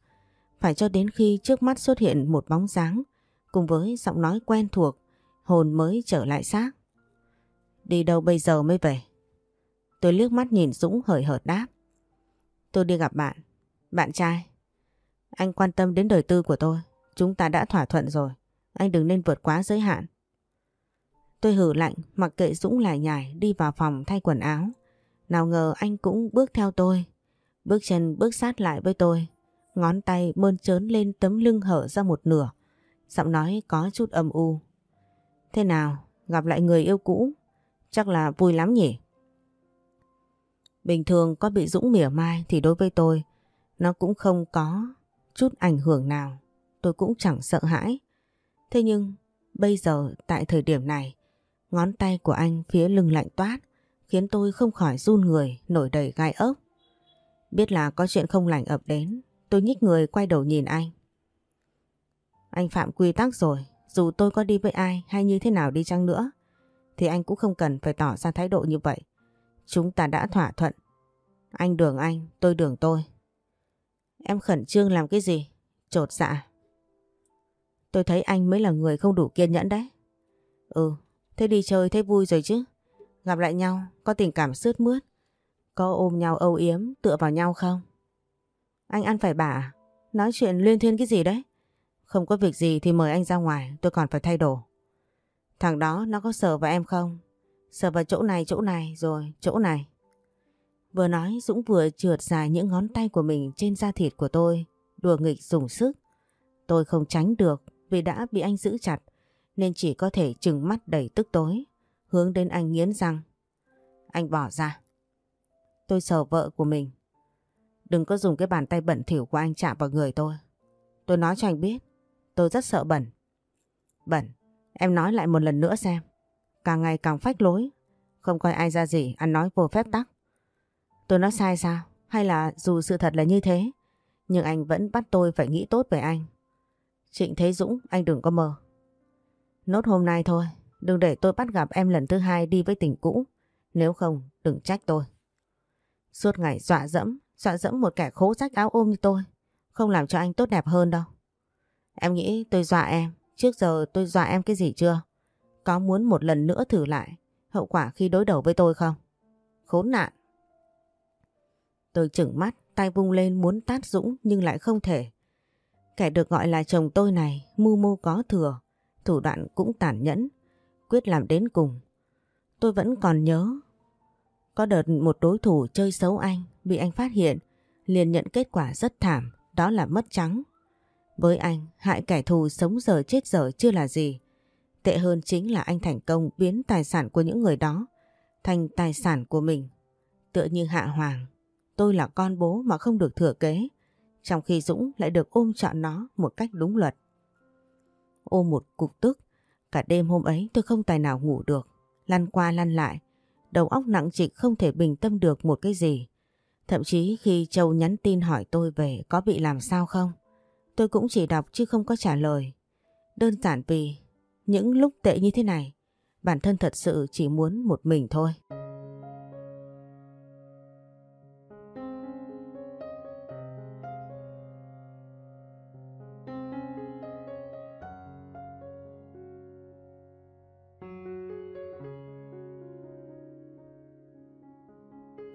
Phải cho đến khi trước mắt xuất hiện một bóng dáng, cùng với giọng nói quen thuộc, hồn mới trở lại xác. Đi đâu bây giờ mới về? Tôi liếc mắt nhìn Dũng hời hợt đáp. Tôi đi gặp bạn, bạn trai. Anh quan tâm đến đời tư của tôi, chúng ta đã thỏa thuận rồi. Anh đừng nên vượt quá giới hạn. Tôi hử lạnh, mặc kệ Dũng lại nhảy đi vào phòng thay quần áo. Nào ngờ anh cũng bước theo tôi. Bước chân, bước sát lại với tôi. Ngón tay mơn trớn lên tấm lưng hở ra một nửa. Giọng nói có chút âm u. Thế nào? Gặp lại người yêu cũ. chắc là vui lắm nhỉ? Bình thường có bị Dũng mỉa mai thì đối với tôi, nó cũng không có chút ảnh hưởng nào. Tôi cũng chẳng sợ hãi. Thế nhưng, bây giờ, tại thời điểm này ngón tay của anh phía lưng lạnh toát khiến tôi không khỏi run người nổi đầy gai ốc. Biết là có chuyện không lành ập đến tôi nhích người quay đầu nhìn anh. Anh phạm quy tắc rồi dù tôi có đi với ai hay như thế nào đi chăng nữa thì anh cũng không cần phải tỏ ra thái độ như vậy. Chúng ta đã thỏa thuận. Anh đường anh, tôi đường tôi. Em khẩn trương làm cái gì? Trột dạ. Tôi thấy anh mới là người không đủ kiên nhẫn đấy. Ừ, thế đi chơi thấy vui rồi chứ. Gặp lại nhau, có tình cảm sướt mướt. Có ôm nhau âu yếm, tựa vào nhau không? Anh ăn phải bà à? Nói chuyện liên thuyên cái gì đấy? Không có việc gì thì mời anh ra ngoài, tôi còn phải thay đồ. Thằng đó nó có sờ vào em không? Sờ vào chỗ này, chỗ này, rồi chỗ này. Vừa nói Dũng vừa trượt dài những ngón tay của mình trên da thịt của tôi, đùa nghịch dùng sức. Tôi không tránh được vì đã bị anh giữ chặt, nên chỉ có thể chừng mắt đầy tức tối, hướng đến anh nghiến răng. Anh bỏ ra. Tôi sờ vợ của mình. Đừng có dùng cái bàn tay bẩn thỉu của anh chạm vào người tôi. Tôi nói cho anh biết, tôi rất sợ bẩn. Bẩn, em nói lại một lần nữa xem. Càng ngày càng phách lối, không coi ai ra gì, ăn nói vô phép tắc. Tôi nói sai sao? Hay là dù sự thật là như thế, nhưng anh vẫn bắt tôi phải nghĩ tốt về anh. Trịnh Thế Dũng, anh đừng có mơ. Nốt hôm nay thôi, đừng để tôi bắt gặp em lần thứ hai đi với tình cũ. Nếu không, đừng trách tôi. Suốt ngày dọa dẫm, dọa dẫm một kẻ khố rách áo ôm như tôi. Không làm cho anh tốt đẹp hơn đâu. Em nghĩ tôi dọa em, trước giờ tôi dọa em cái gì chưa? Có muốn một lần nữa thử lại hậu quả khi đối đầu với tôi không? Khốn nạn. Tôi chừng mắt, tay vung lên muốn tát Dũng nhưng lại không thể. Kẻ được gọi là chồng tôi này, mưu mô có thừa, thủ đoạn cũng tàn nhẫn, quyết làm đến cùng. Tôi vẫn còn nhớ. Có đợt một đối thủ chơi xấu anh, bị anh phát hiện, liền nhận kết quả rất thảm, đó là mất trắng. Với anh, hại kẻ thù sống giờ chết giờ chưa là gì. Tệ hơn chính là anh thành công biến tài sản của những người đó thành tài sản của mình. Tựa như Hạ Hoàng, tôi là con bố mà không được thừa kế, trong khi Dũng lại được ôm trọn nó một cách đúng luật. Ôm một cục tức, cả đêm hôm ấy tôi không tài nào ngủ được, lăn qua lăn lại, đầu óc nặng trịch không thể bình tâm được một cái gì. Thậm chí khi Châu nhắn tin hỏi tôi về có bị làm sao không, tôi cũng chỉ đọc chứ không có trả lời. Đơn giản vì những lúc tệ như thế này, bản thân thật sự chỉ muốn một mình thôi.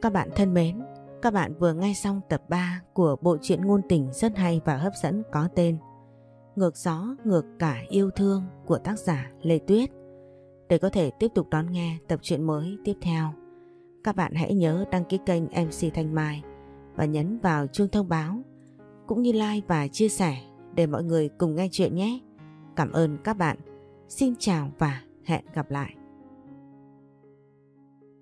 Các bạn thân mến, các bạn vừa nghe xong tập 3 của bộ truyện ngôn tình rất hay và hấp dẫn có tên Ngược gió ngược cả yêu thương của tác giả Lê Tuyết. Để có thể tiếp tục đón nghe tập truyện mới tiếp theo, các bạn hãy nhớ đăng ký kênh MC Thanh Mai và nhấn vào chuông thông báo cũng như like và chia sẻ để mọi người cùng nghe chuyện nhé. Cảm ơn các bạn. Xin chào và hẹn gặp lại.